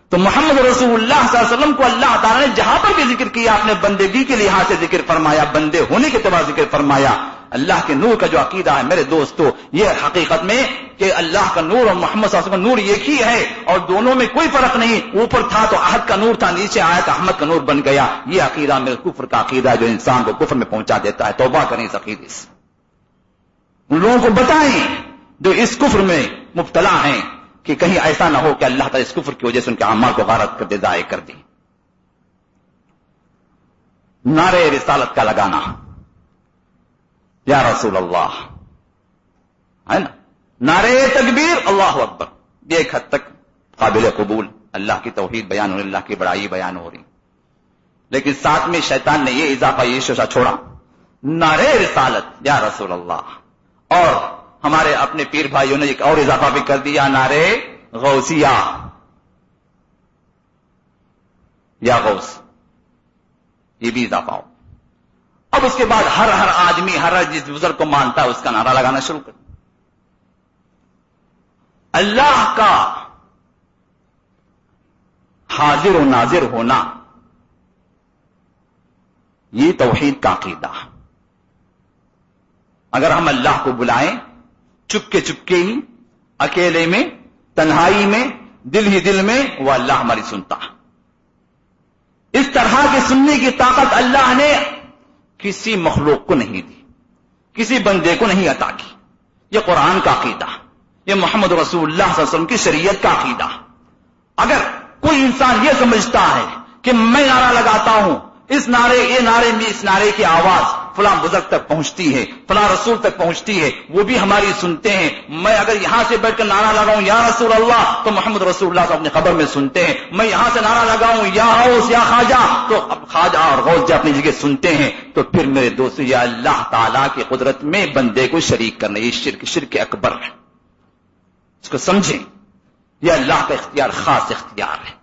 تو محمد رسول اللہ صلی اللہ علیہ وسلم کو اللہ تعالیٰ نے جہاں پر بھی ذکر کیا، اپنے بندگی کے لحاظ سے ذکر فرمایا، بندے ہونے کے اعتبار ذکر فرمایا۔ اللہ کے نور کا جو عقیدہ ہے، میرے دوستو، یہ حقیقت میں کہ اللہ کا نور اور محمد صلی اللہ علیہ وسلم کا نور ایک ہی ہے اور دونوں میں کوئی فرق نہیں۔ اوپر تھا تو عہد کا نور تھا، نیچے آیا تو احمد کا نور بن گیا۔ یہ عقیدہ میرے کفر کا عقیدہ جو انسان کو کفر میں پہنچا دیتا ہے۔ توبہ کریں اس عقیدے سے۔ ان لوگوں کو بتائیں جو اس کفر میں مبتلا ہیں کہ کہیں ایسا نہ ہو کہ اللہ تعالیٰ اس کفر کی وجہ سے ان کے اعمال کو غارت کر دے، ضائع کر دی نعرے رسالت کا لگانا۔ یا رسول اللہ۔ ہے نا؟ نعرے تکبیر، اللہ اکبر۔ یہ ایک حد تک قابل قبول۔ اللہ کی توحید بیان ہو رہی، اللہ کی بڑائی بیان ہو رہی۔ لیکن ساتھ میں شیطان نے یہ اضافہ یہ شوشا چھوڑا۔ نعرے رسالت، یا رسول اللہ۔ اور ہمارے اپنے پیر بھائیوں نے ایک اور اضافہ بھی کر دیا نعرے غوثیہ۔ یا غوث۔ یہ بھی اضافہ ہو۔ اب اس کے بعد ہر ہر آدمی، ہر ہر جس بزرگ کو مانتا ہے، اس کا نعرہ لگانا شروع کر۔ اللہ کا حاضر و ناظر ہونا، یہ توحید کا عقیدہ۔ اگر ہم اللہ کو بلائیں، چپکے چپکے ہی، اکیلے میں، تنہائی میں، دل ہی دل میں، وہ اللہ ہماری سنتا۔ اس طرح کے سننے کی طاقت اللہ نے کسی مخلوق کو نہیں دی، کسی بندے کو نہیں عطا کی۔ یہ قرآن کا عقیدہ، یہ محمد رسول اللہ صلی اللہ علیہ وسلم کی شریعت کا عقیدہ۔ اگر کوئی انسان یہ سمجھتا ہے کہ میں نعرہ لگاتا ہوں، اس نعرے، یہ نعرے میں اس نعرے کی آواز فلاں بزرگ تک پہنچتی ہے فلاں رسول تک پہنچتی ہے وہ بھی ہماری سنتے ہیں۔ میں اگر یہاں سے بیٹھ کر نعرہ لگاؤں، یا رسول اللہ، تو محمد رسول اللہ اپنی خبر میں سنتے ہیں۔ میں یہاں سے نعرہ لگاؤں، یا غوث یا خواجہ، تو اب خواجہ اور غوث اپنی جگہ سنتے ہیں، تو پھر میرے دوست، یا اللہ تعالیٰ کی قدرت میں بندے کو شریک کرنا، یہ شرک شرک اکبر ہے۔ اس کو سمجھیں، یہ اللہ کا اختیار، خاص اختیار ہے۔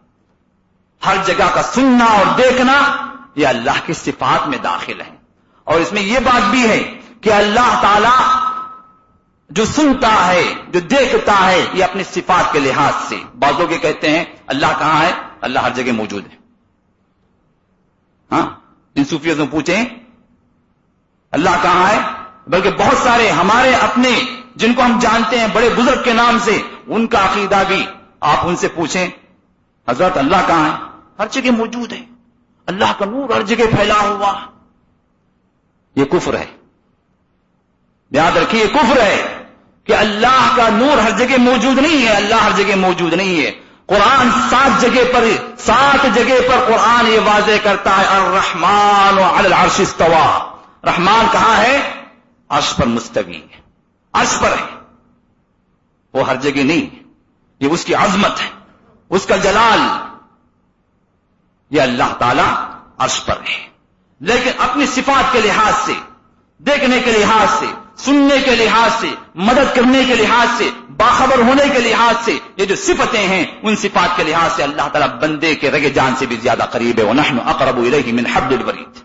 ہر جگہ کا سننا اور دیکھنا، یہ اللہ کی صفات میں داخل ہے اور اس میں یہ بات بھی ہے کہ اللہ تعالی جو سنتا ہے، جو دیکھتا ہے، یہ اپنی صفات کے لحاظ سے۔ بعضوں کے کہتے ہیں، اللہ کہاں ہے؟ اللہ ہر جگہ موجود ہے۔ ہاں؟ ان صوفیوں سے پوچھیں، اللہ کہاں ہے؟ بلکہ بہت سارے ہمارے اپنے جن کو ہم جانتے ہیں، بڑے بزرگ کے نام سے، ان کا عقیدہ بھی آپ ان سے پوچھیں، حضرت اللہ کہاں ہے؟ ہر جگہ موجود ہے اللہ کا نور ہر جگہ پھیلا ہوا۔ یہ کفر ہے۔ یاد رکھیے، یہ کفر ہے کہ اللہ کا نور ہر جگہ موجود نہیں ہے، اللہ ہر جگہ موجود نہیں ہے۔ قرآن سات جگہ پر، سات جگہ پر قرآن یہ واضح کرتا ہے، الرحمن العرش استوا رحمان کہاں ہے؟ عرش پر مستوی ہے۔ عرش پر ہے۔ وہ ہر جگہ نہیں یہ اس کی عظمت ہے، اس کا جلال۔ یہ اللہ تعالی عرش پر ہے۔ لیکن اپنی صفات کے لحاظ سے، دیکھنے کے لحاظ سے، سننے کے لحاظ سے، مدد کرنے کے لحاظ سے، باخبر ہونے کے لحاظ سے یہ جو صفتیں ہیں، ان صفات کے لحاظ سے اللہ تعالیٰ بندے کے رگے جان سے بھی زیادہ قریب ہے۔ وہ اقرب الیہ من حبل الورید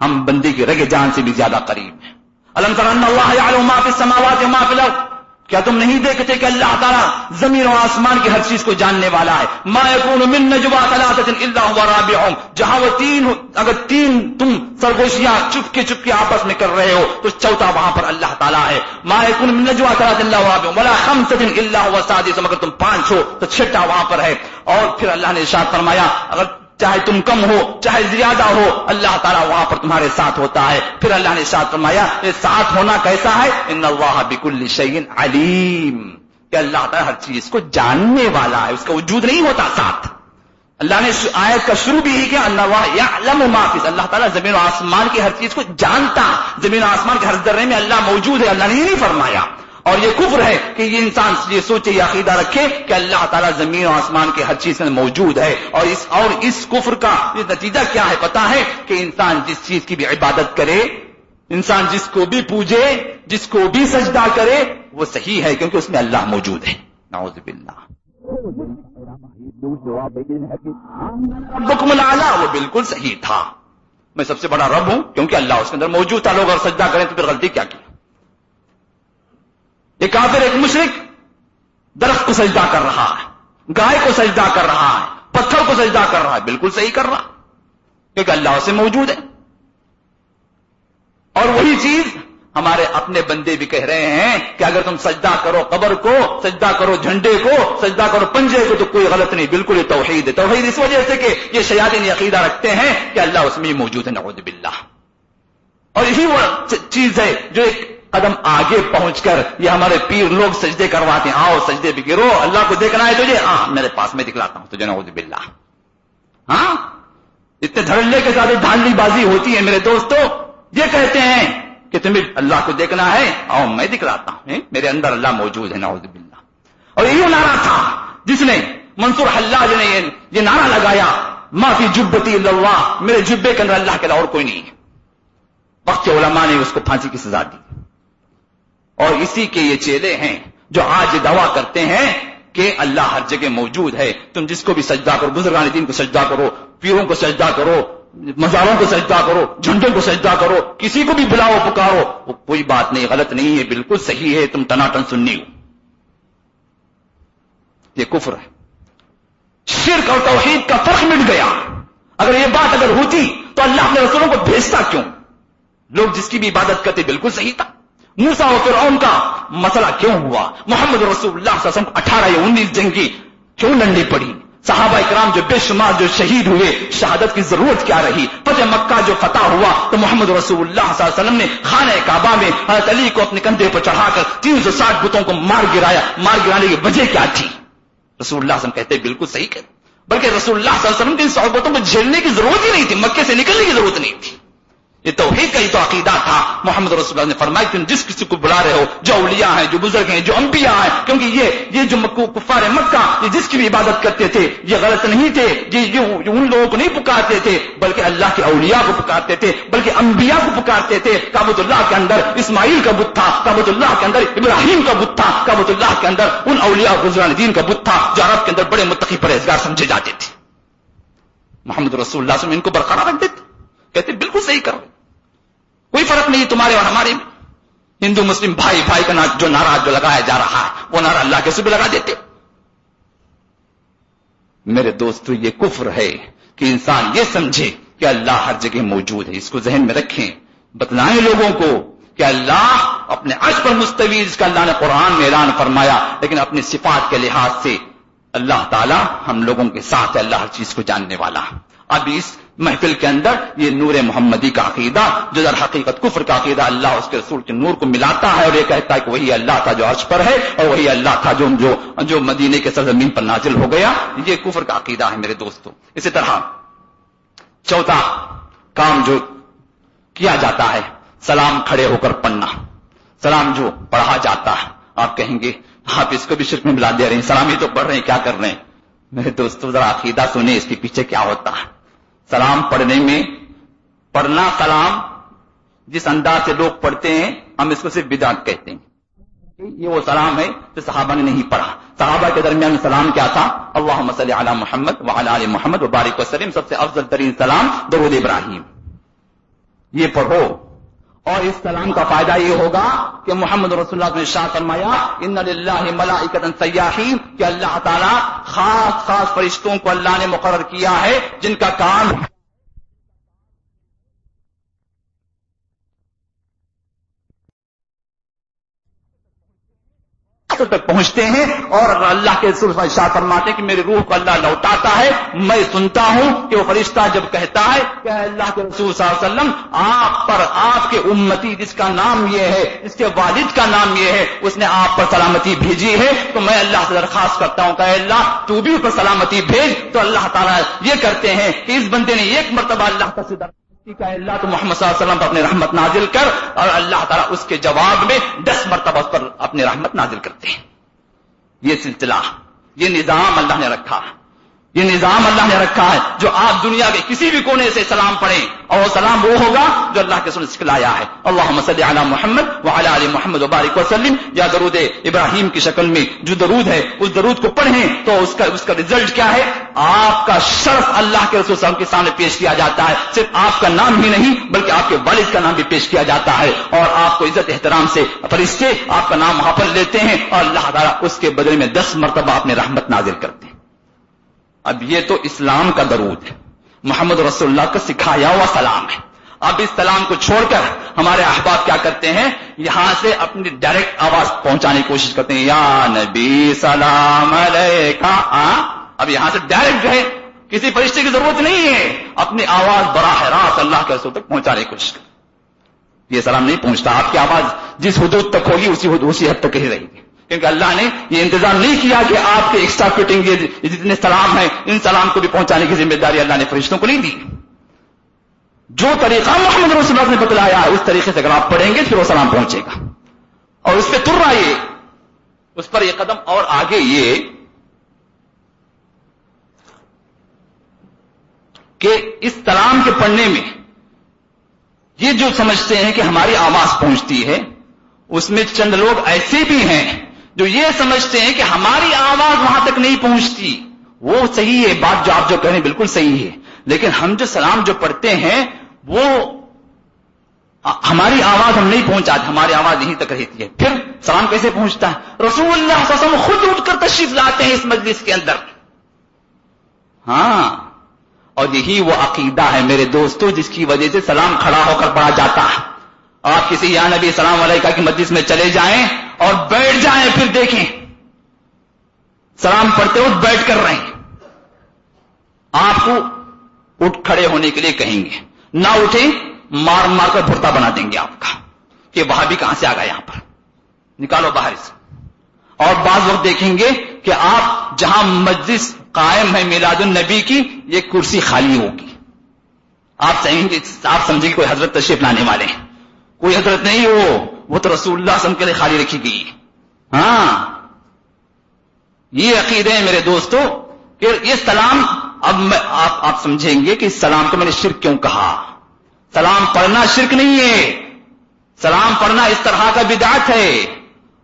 ہم بندے کی رگے جان سے بھی زیادہ قریب ہیں۔ اللہ ما فی السماوات ما فی الارض کیا تم نہیں دیکھتے کہ اللہ تعالیٰ زمین و آسمان کی ہر چیز کو جاننے والا ہے؟ ما من نجوا ثلاثه الا هو رابعهم جہاں وہ تین اگر تین تم سرگوشیاں چپ کے چپ کے آپس میں کر رہے ہو، تو چوتھا وہاں پر اللہ تعالیٰ ہے۔ ما یکون من نجوا ثلاثه الا هو رابعهم ولا خمسه الا هو اگر تم پانچ ہو، تو چھٹا وہاں پر ہے۔ اور پھر اللہ نے ارشاد فرمایا، اگر چاہے تم کم ہو، چاہے زیادہ ہو، اللہ تعالیٰ وہاں پر تمہارے ساتھ ہوتا ہے۔ پھر اللہ نے ساتھ فرمایا، یہ ساتھ ہونا کیسا ہے؟ ان اللہ بکل شعین علیم. کہ اللہ تعالیٰ ہر چیز کو جاننے والا ہے، اس کا وجود نہیں ہوتا ساتھ۔ اللہ نے آیت کا شروع بھی ہی کیا اللہ یا اللہ تعالیٰ زمین و آسمان کی ہر چیز کو جانتا، زمین و آسمان کے ہر ذرے میں اللہ موجود ہے، اللہ نے نہیں فرمایا۔ اور یہ کفر ہے کہ یہ انسان یہ سوچے یہ عقیدہ رکھے کہ اللہ تعالیٰ زمین و آسمان کے ہر چیز میں موجود ہے اور اس اور اس کفر کا یہ نتیجہ کیا ہے؟ پتا ہے کہ انسان جس چیز کی بھی عبادت کرے، انسان جس کو بھی پوجے، جس کو بھی سجدہ کرے، وہ صحیح ہے کیونکہ اس میں اللہ موجود ہے۔ نعوذ باللہ۔ بکم اللہ وہ بالکل صحیح تھا۔ میں سب سے بڑا رب ہوں کیونکہ اللہ اس کے اندر موجود تھا۔ لوگ اور سجدہ کریں تو پھر غلطی کیا کی؟ ایک کافر ایک مشرق درخت کو سجدہ کر رہا ہے، گائے کو سجدہ کر رہا ہے، پتھر کو سجدہ کر رہا ہے، بالکل صحیح کر رہا کیونکہ اللہ سے موجود ہے۔ اور وہی چیز ہمارے اپنے بندے بھی کہہ رہے ہیں کہ اگر تم سجدہ کرو قبر کو، سجدہ کرو جھنڈے کو، سجدہ کرو پنجے کو تو کوئی غلط نہیں، بالکل یہ توحید ہے۔ توحید اس وجہ سے کہ یہ شیادین عقیدہ رکھتے ہیں کہ اللہ اس میں موجود ہے، نعوذ باللہ۔ اور یہی وہ چیز ہے جو ایک قدم آگے پہنچ کر یہ ہمارے پیر لوگ سجدے کرواتے ہیں، آؤ سجدے بھی گرو، اللہ کو دیکھنا ہے تجھے؟ ہاں میرے پاس میں دکھلاتا ہوں تجھے، نعوذ باللہ۔ ہاں؟ اتنے دھڑلے کے ساتھ دھانلی بازی ہوتی ہے میرے دوستو۔ یہ کہتے ہیں کہ تمہیں اللہ کو دیکھنا ہے، آؤ میں دکھلاتا ہوں میرے اندر اللہ موجود ہے، نعوذ باللہ۔ اور یہ نعرہ تھا جس نے منصور حلاج نے یہ نعرہ لگایا معافی جبتی اللہ، میرے جبے کے اندر اللہ کے اور کوئی نہیں ہے۔ وقت علماء نے اس کو پھانسی کی سزا دی۔ اور اسی کے یہ چیلے ہیں جو آج دعویٰ کرتے ہیں کہ اللہ ہر جگہ موجود ہے۔ تم جس کو بھی سجدہ کرو بزرگان دین کو سجدہ کرو، پیروں کو سجدہ کرو، مزاروں کو سجدہ کرو، جھنڈوں کو سجدہ کرو، کسی کو بھی بلاؤ، پکارو، وہ کوئی بات نہیں، غلط نہیں ہے، بالکل صحیح ہے، تم ٹناٹن سننی ہو۔ یہ کفر ہے۔ شرک اور توحید کا فرق مٹ گیا۔ اگر یہ بات اگر ہوتی تو اللہ اپنے رسولوں کو بھیجتا کیوں؟ لوگ جس کی بھی عبادت کرتے بالکل صحیح تھا۔ موسا و فرعون کا مسئلہ کیوں ہوا؟ محمد رسول اللہ صلی اللہ علیہ وسلم اٹھارہ یا انیس جنگ کی کیوں لڑنی پڑی؟ صحابہ اکرام جو بے شمار جو شہید ہوئے، شہادت کی ضرورت کیا رہی؟ فتح مکہ جو فتح ہوا تو محمد رسول اللہ صلی اللہ علیہ وسلم نے خانہ کعبہ میں حضرت علی کو اپنے کندھے پر چڑھا کر تین سو ساٹھ بتوں کو مار گرایا۔ مار گرانے کی وجہ کیا تھی؟ رسول اللہ صلی اللہ علیہ وسلم کہتے بالکل صحیح کہتے بلکہ رسول اللہ صلی اللہ علیہ وسلم کی صحبتوں کو جھیلنے کی ضرورت ہی نہیں تھی، مکے سے نکلنے کی ضرورت نہیں تھی۔ یہ توحید کا ہی تو عقیدہ تھا۔ محمد رسول اللہ نے فرمایا تم جس کسی کو بلا رہے ہو، جو اولیاء ہیں، جو بزرگ ہیں، جو انبیاء ہیں، کیونکہ یہ یہ جو کفار مکہ، یہ جس کی بھی عبادت کرتے تھے، یہ غلط نہیں تھے، یہ ان لوگوں کو نہیں پکارتے تھے، بلکہ اللہ کے اولیاء کو پکارتے تھے، بلکہ انبیاء کو پکارتے تھے۔ کابت اللہ کے اندر اسماعیل کا بت تھا کابت اللہ کے اندر ابراہیم کا بت تھا کابت اللہ کے اندر ان اولیاء گزران دین کا بت تھا، جو عرب کے اندر بڑے متقی پرہیزگار سمجھے جاتے تھے۔ محمد رسول اللہ سے ان کو برقرار رکھ دیتے، کہتے، بالکل صحیح کر رہے کوئی فرق نہیں تمہارے اور ہمارے ہندو، مسلم، بھائی بھائی کا جو نعرہ جو لگایا جا رہا ہے، وہ نعرہ اللہ کے بھی لگا دیتے۔ میرے دوستو یہ کفر ہے کہ انسان یہ سمجھے کہ اللہ ہر جگہ موجود ہے۔ اس کو ذہن میں رکھیں۔ بتلائیں لوگوں کو کہ اللہ اپنے عرش پر مستوی کا اللہ نے قرآن میں اعلان فرمایا، لیکن اپنی صفات کے لحاظ سے اللہ تعالی ہم لوگوں کے ساتھ اللہ ہر چیز کو جاننے والا۔ اب اس محفل کے اندر یہ نور محمدی کا عقیدہ جو در حقیقت کفر کا عقیدہ اللہ اس کے رسول کے نور کو ملاتا ہے اور یہ کہتا ہے کہ وہی اللہ تھا جو عرش پر ہے اور وہی اللہ تھا جو جو, جو مدینے کے سرزمین پر نازل ہو گیا۔ یہ کفر کا عقیدہ ہے میرے دوستوں اسی طرح چوتھا کام جو کیا جاتا ہے سلام کھڑے ہو کر پڑھنا۔ سلام جو پڑھا جاتا ہے۔ آپ کہیں گے آپ اس کو بھی شرک میں ملا دے رہے ہیں سلام ہی تو پڑھ رہے ہیں کیا کر رہے ہیں؟ میرے دوستوں ذرا عقیدہ سنیں اس کے پیچھے کیا ہوتا ہے؟ سلام پڑھنے میں پڑھنا سلام جس انداز سے لوگ پڑھتے ہیں، ہم اس کو صرف بدعت کہتے ہیں۔ یہ وہ سلام ہے جو صحابہ نے نہیں پڑھا۔ صحابہ کے درمیان سلام کیا تھا؟ اللہ مسلم علی محمد علی محمد وبارک وسلم، سب سے افضل ترین سلام درود ابراہیم۔ یہ پڑھو۔ اور اس کلام کا فائدہ یہ ہوگا کہ محمد رسول اللہ نے شاہ فرمایا، ان اللہ ملائکت سیاحین کہ اللہ تعالیٰ خاص خاص فرشتوں کو اللہ نے مقرر کیا ہے، جن کا کام تک پہنچتے ہیں اور اللہ کے شاہ فرماتے ہیں کہ میری روح کو اللہ لوٹاتا ہے، میں سنتا ہوں کہ وہ فرشتہ جب کہتا ہے کہ اللہ کے رسول صلی اللہ علیہ وسلم، آپ پر، آپ کے امتی جس کا نام یہ ہے، اس کے والد کا نام یہ ہے، اس نے آپ پر سلامتی بھیجی ہے، تو میں اللہ سے درخواست کرتا ہوں کہ اللہ، تو بھی پر سلامتی بھیج، تو اللہ تعالیٰ یہ کرتے ہیں کہ اس بندے نے ایک مرتبہ اللہ کا صدر کہ اللہ تو محمد صلی اللہ علیہ وسلم پر اپنے رحمت نازل کر اور اللہ تعالیٰ اس کے جواب میں دس مرتبہ اس پر اپنے رحمت نازل کرتے ہیں۔ یہ سلسلہ، یہ نظام اللہ نے رکھا۔ یہ نظام اللہ نے رکھا ہے جو آپ دنیا کے کسی بھی کونے سے سلام پڑھیں اور سلام وہ ہوگا جو اللہ کے سن سکھلایا ہے۔ اللہ مسلی علی محمد و علی محمد وبارک وسلم۔ یا درود ابراہیم کی شکل میں جو درود ہے، اس درود کو پڑھیں تو اس کا اس کا رزلٹ کیا ہے؟ آپ کا شرف اللہ کے رسول صاحب کے سامنے پیش کیا جاتا ہے۔ صرف آپ کا نام ہی نہیں، بلکہ آپ کے والد کا نام بھی پیش کیا جاتا ہے۔ اور آپ کو عزت احترام سے فرشتے آپ کا نام وہاں پر لیتے ہیں اور اللہ تعالیٰ اس کے بدلے میں دس مرتبہ اپنے رحمت نازل کرتے ہیں۔ اب یہ تو اسلام کا درود ہے۔ محمد رسول اللہ کا سکھایا ہوا سلام ہے۔ اب اس سلام کو چھوڑ کر ہمارے احباب کیا کرتے ہیں؟ یہاں سے اپنی ڈائریکٹ آواز پہنچانے کی کوشش کرتے ہیں۔ یا نبی سلام اب یہاں سے ڈائریکٹ جو ہے، کسی فرشتے کی ضرورت نہیں ہے۔ اپنی آواز براہ راست اللہ کے رسول تک پہنچانے کی کوشش کر یہ سلام نہیں پہنچتا۔ آپ کی آواز جس حدود تک ہوگی، اسی حدود اسی حد تک ہی رہے گی۔ کیونکہ اللہ نے یہ انتظام نہیں کیا کہ آپ کے ایکسٹرا فٹنگ جتنے سلام ہیں، ان سلام کو بھی پہنچانے کی ذمہ داری اللہ نے فرشتوں کو نہیں دی۔ جو طریقہ محمد رسول اللہ نے بتلایا ہے، اس طریقے سے اگر آپ پڑھیں گے، پھر وہ سلام پہنچے گا۔ اور اس پہ تر رہا یہ، اس پر یہ قدم اور آگے یہ کہ اس سلام کے پڑھنے میں یہ جو سمجھتے ہیں کہ ہماری آواز پہنچتی ہے، اس میں چند لوگ ایسے بھی ہیں جو یہ سمجھتے ہیں کہ ہماری آواز وہاں تک نہیں پہنچتی، وہ صحیح ہے، بات جو آپ جو کہیں بالکل صحیح ہے۔ لیکن ہم جو سلام جو پڑھتے ہیں، وہ ہماری آواز ہم نہیں پہنچاتے، ہماری آواز یہیں تک رہتی ہے۔ پھر سلام کیسے پہنچتا ہے؟ رسول اللہ صلی اللہ علیہ وسلم خود اٹھ کر تشریف لاتے ہیں اس مجلس کے اندر۔ ہاں۔ اور یہی وہ عقیدہ ہے میرے دوستوں جس کی وجہ سے سلام کھڑا ہو کر پڑھا جاتا ہے۔ آپ کسی یا نبی السلام علیکہ کی مجلس میں چلے جائیں اور بیٹھ جائیں پھر دیکھیں۔ سلام پڑھتے اٹھ بیٹھ کر رہے ہیں آپ کو اٹھ کھڑے ہونے کے لیے کہیں گے۔ نہ اٹھیں، مار مار کر بھرتا بنا دیں گے آپ کا۔ کہ وہاں بھی کہاں سے آ گیا یہاں پر۔ نکالو باہر سے۔ اور بعض وقت دیکھیں گے کہ آپ جہاں مجلس قائم ہے میلاد النبی کی، یہ کرسی خالی ہوگی۔ آپ گے، آپ سمجھیں گے کوئی حضرت تشریف لانے والے ہیں۔ کوئی حضرت نہیں ہو۔ وہ تو رسول اللہ سم کے لیے خالی رکھی گئی ہاں۔ یہ عقیدے ہیں میرے دوستو کہ یہ سلام، اب میں آپ آپ سمجھیں گے کہ اس سلام کو میں نے شرک کیوں کہا؟ سلام پڑھنا شرک نہیں ہے۔ سلام پڑھنا اس طرح کا بدعت ہے۔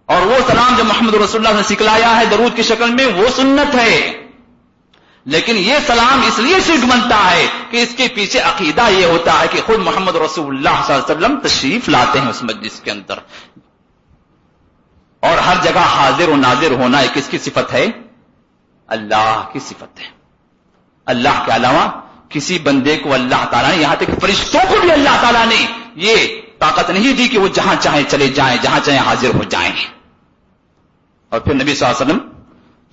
اور وہ سلام جو محمد رسول اللہ نے سکھلایا ہے درود کی شکل میں، وہ سنت ہے۔ لیکن یہ سلام اس لیے شرک بنتا ہے کہ اس کے پیچھے عقیدہ یہ ہوتا ہے کہ خود محمد رسول اللہ صلی اللہ علیہ وسلم تشریف لاتے ہیں اس مجلس کے اندر۔ اور ہر جگہ حاضر و ناظر ہونا ایک کس کی صفت ہے؟ اللہ کی صفت ہے۔ اللہ کے علاوہ کسی بندے کو اللہ تعالیٰ نے، یہاں تک فرشتوں کو بھی اللہ تعالیٰ نے یہ طاقت نہیں دی کہ وہ جہاں چاہیں چلے جائیں، جہاں چاہیں حاضر ہو جائیں۔ اور پھر نبی صلی اللہ علیہ وسلم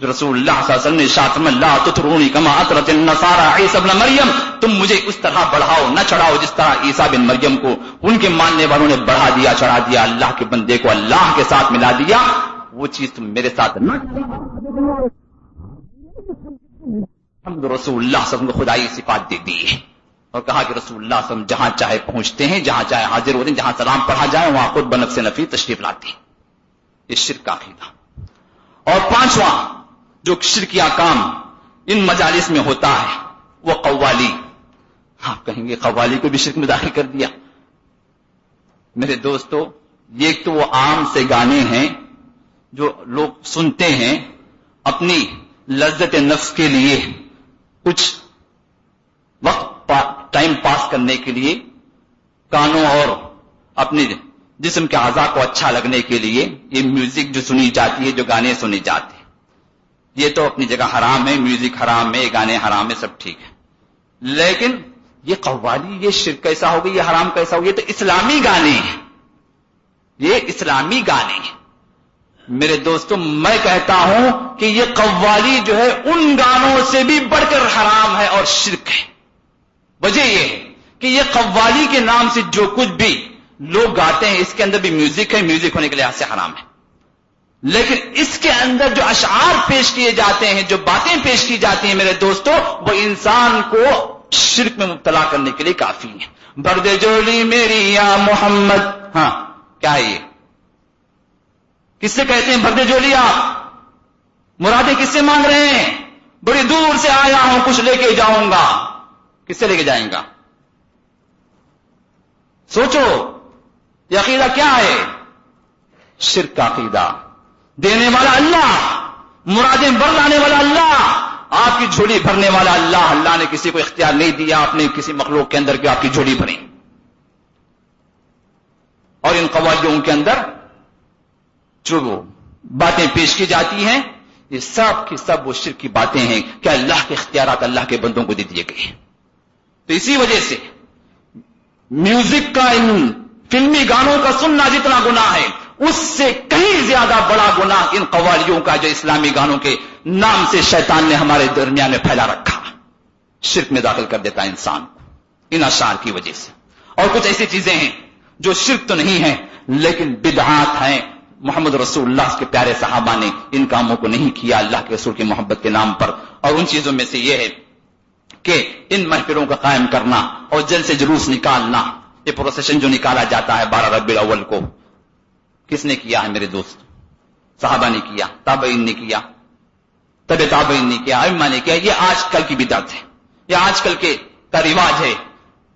رسول اللہ صلی اللہ علیہ وسلم نے شاطم اللہ تترونی کما اطرت النصارى عیسی ابن مریم، تم مجھے اس طرح بڑھاؤ، نہ چڑھاؤ جس طرح عیسیٰ بن مریم کو۔ ان کے ماننے والوں نے بڑھا دیا، چڑھا دیا، اللہ کے بندے کو اللہ کے ساتھ ملا دیا۔ وہ چیز تم میرے ساتھ نہ ہم رسول اللہ صلی اللہ کو خدائی صفات دے دی ہے اور کہا کہ رسول اللہ صلی اللہ جہاں چاہے پہنچتے ہیں، جہاں چاہے حاضر ہوتے ہیں، جہاں سلام پڑھا جائے، وہاں خود بنف سے نفی تشریف لاتے ہیں۔ یہ شرک کا عقیدہ۔ اور پانچواں جو شرکیہ کام ان مجالس میں ہوتا ہے، وہ قوالی۔ آپ کہیں گے، قوالی کو بھی شرک میں داخل کر دیا۔ میرے دوستو یہ تو وہ عام سے گانے ہیں جو لوگ سنتے ہیں اپنی لذت نفس کے لیے، کچھ وقت ٹائم پاس کرنے کے لیے، کانوں اور اپنے جسم کے اعضاء کو اچھا لگنے کے لیے، یہ میوزک جو سنی جاتی ہے، جو گانے سنے جاتے ہیں۔ یہ تو اپنی جگہ حرام ہے میوزک حرام ہے، گانے حرام ہے سب ٹھیک ہے لیکن یہ قوالی، یہ شرک کیسا ہوگا یہ حرام کیسا ہوگا یہ تو اسلامی گانے ہیں۔ یہ اسلامی گانے ہیں۔ میرے دوستوں میں کہتا ہوں کہ یہ قوالی جو ہے، ان گانوں سے بھی بڑھ کر حرام ہے اور شرک ہے۔ وجہ یہ ہے کہ یہ قوالی کے نام سے جو کچھ بھی لوگ گاتے ہیں، اس کے اندر بھی میوزک ہے میوزک ہونے کے لحاظ سے حرام ہے۔ لیکن اس کے اندر جو اشعار پیش کیے جاتے ہیں، جو باتیں پیش کی جاتی ہیں میرے دوستو، وہ انسان کو شرک میں مبتلا کرنے کے لیے کافی ہے برد جولی میری یا محمد۔ ہاں کیا ہے یہ؟ کس سے کہتے ہیں برد جولی آپ؟ مرادیں کس سے مانگ رہے ہیں؟ بڑی دور سے آیا ہوں، کچھ لے کے جاؤں گا۔ کس سے لے کے جائیں گا؟ سوچو، یہ عقیدہ کیا ہے؟ شرک کا عقیدہ۔ دینے والا اللہ، مرادیں بر لانے والا اللہ، آپ کی جھولی بھرنے والا اللہ اللہ نے کسی کو اختیار نہیں دیا، آپ نے کسی مخلوق کے اندر آپ کی جھولی بھری۔ اور ان قوالیوں کے اندر جو باتیں پیش کی جاتی ہیں، یہ سب کی سب وہ شرک کی باتیں ہیں کہ اللہ کے اختیارات اللہ کے بندوں کو دے دیے گئے تو اسی وجہ سے میوزک کا ان فلمی گانوں کا سننا جتنا گناہ ہے اس سے کہیں زیادہ بڑا گنا ان قوالیوں کا جو اسلامی گانوں کے نام سے شیطان نے ہمارے درمیان میں پھیلا رکھا۔ شرک میں داخل کر دیتا انسان ان اشار کی وجہ سے۔ اور کچھ ایسی چیزیں ہیں جو شرک تو نہیں ہیں، لیکن بدعات ہیں۔ محمد رسول اللہ کے پیارے صحابہ نے ان کاموں کو نہیں کیا اللہ کے رسول کی محبت کے نام پر۔ اور ان چیزوں میں سے یہ ہے کہ ان محفلوں کا قائم کرنا اور جل سے جلوس نکالنا، یہ پروسیشن جو نکالا جاتا ہے بارہ ربی الاول کو۔ کس نے کیا ہے میرے دوست؟ صحابہ نے کیا، تابعین نے کیا، طب تابعین نے کیا اما نے کیا، یہ آج کل کی بدعت ہے، یہ آج کل کے کا رواج ہے۔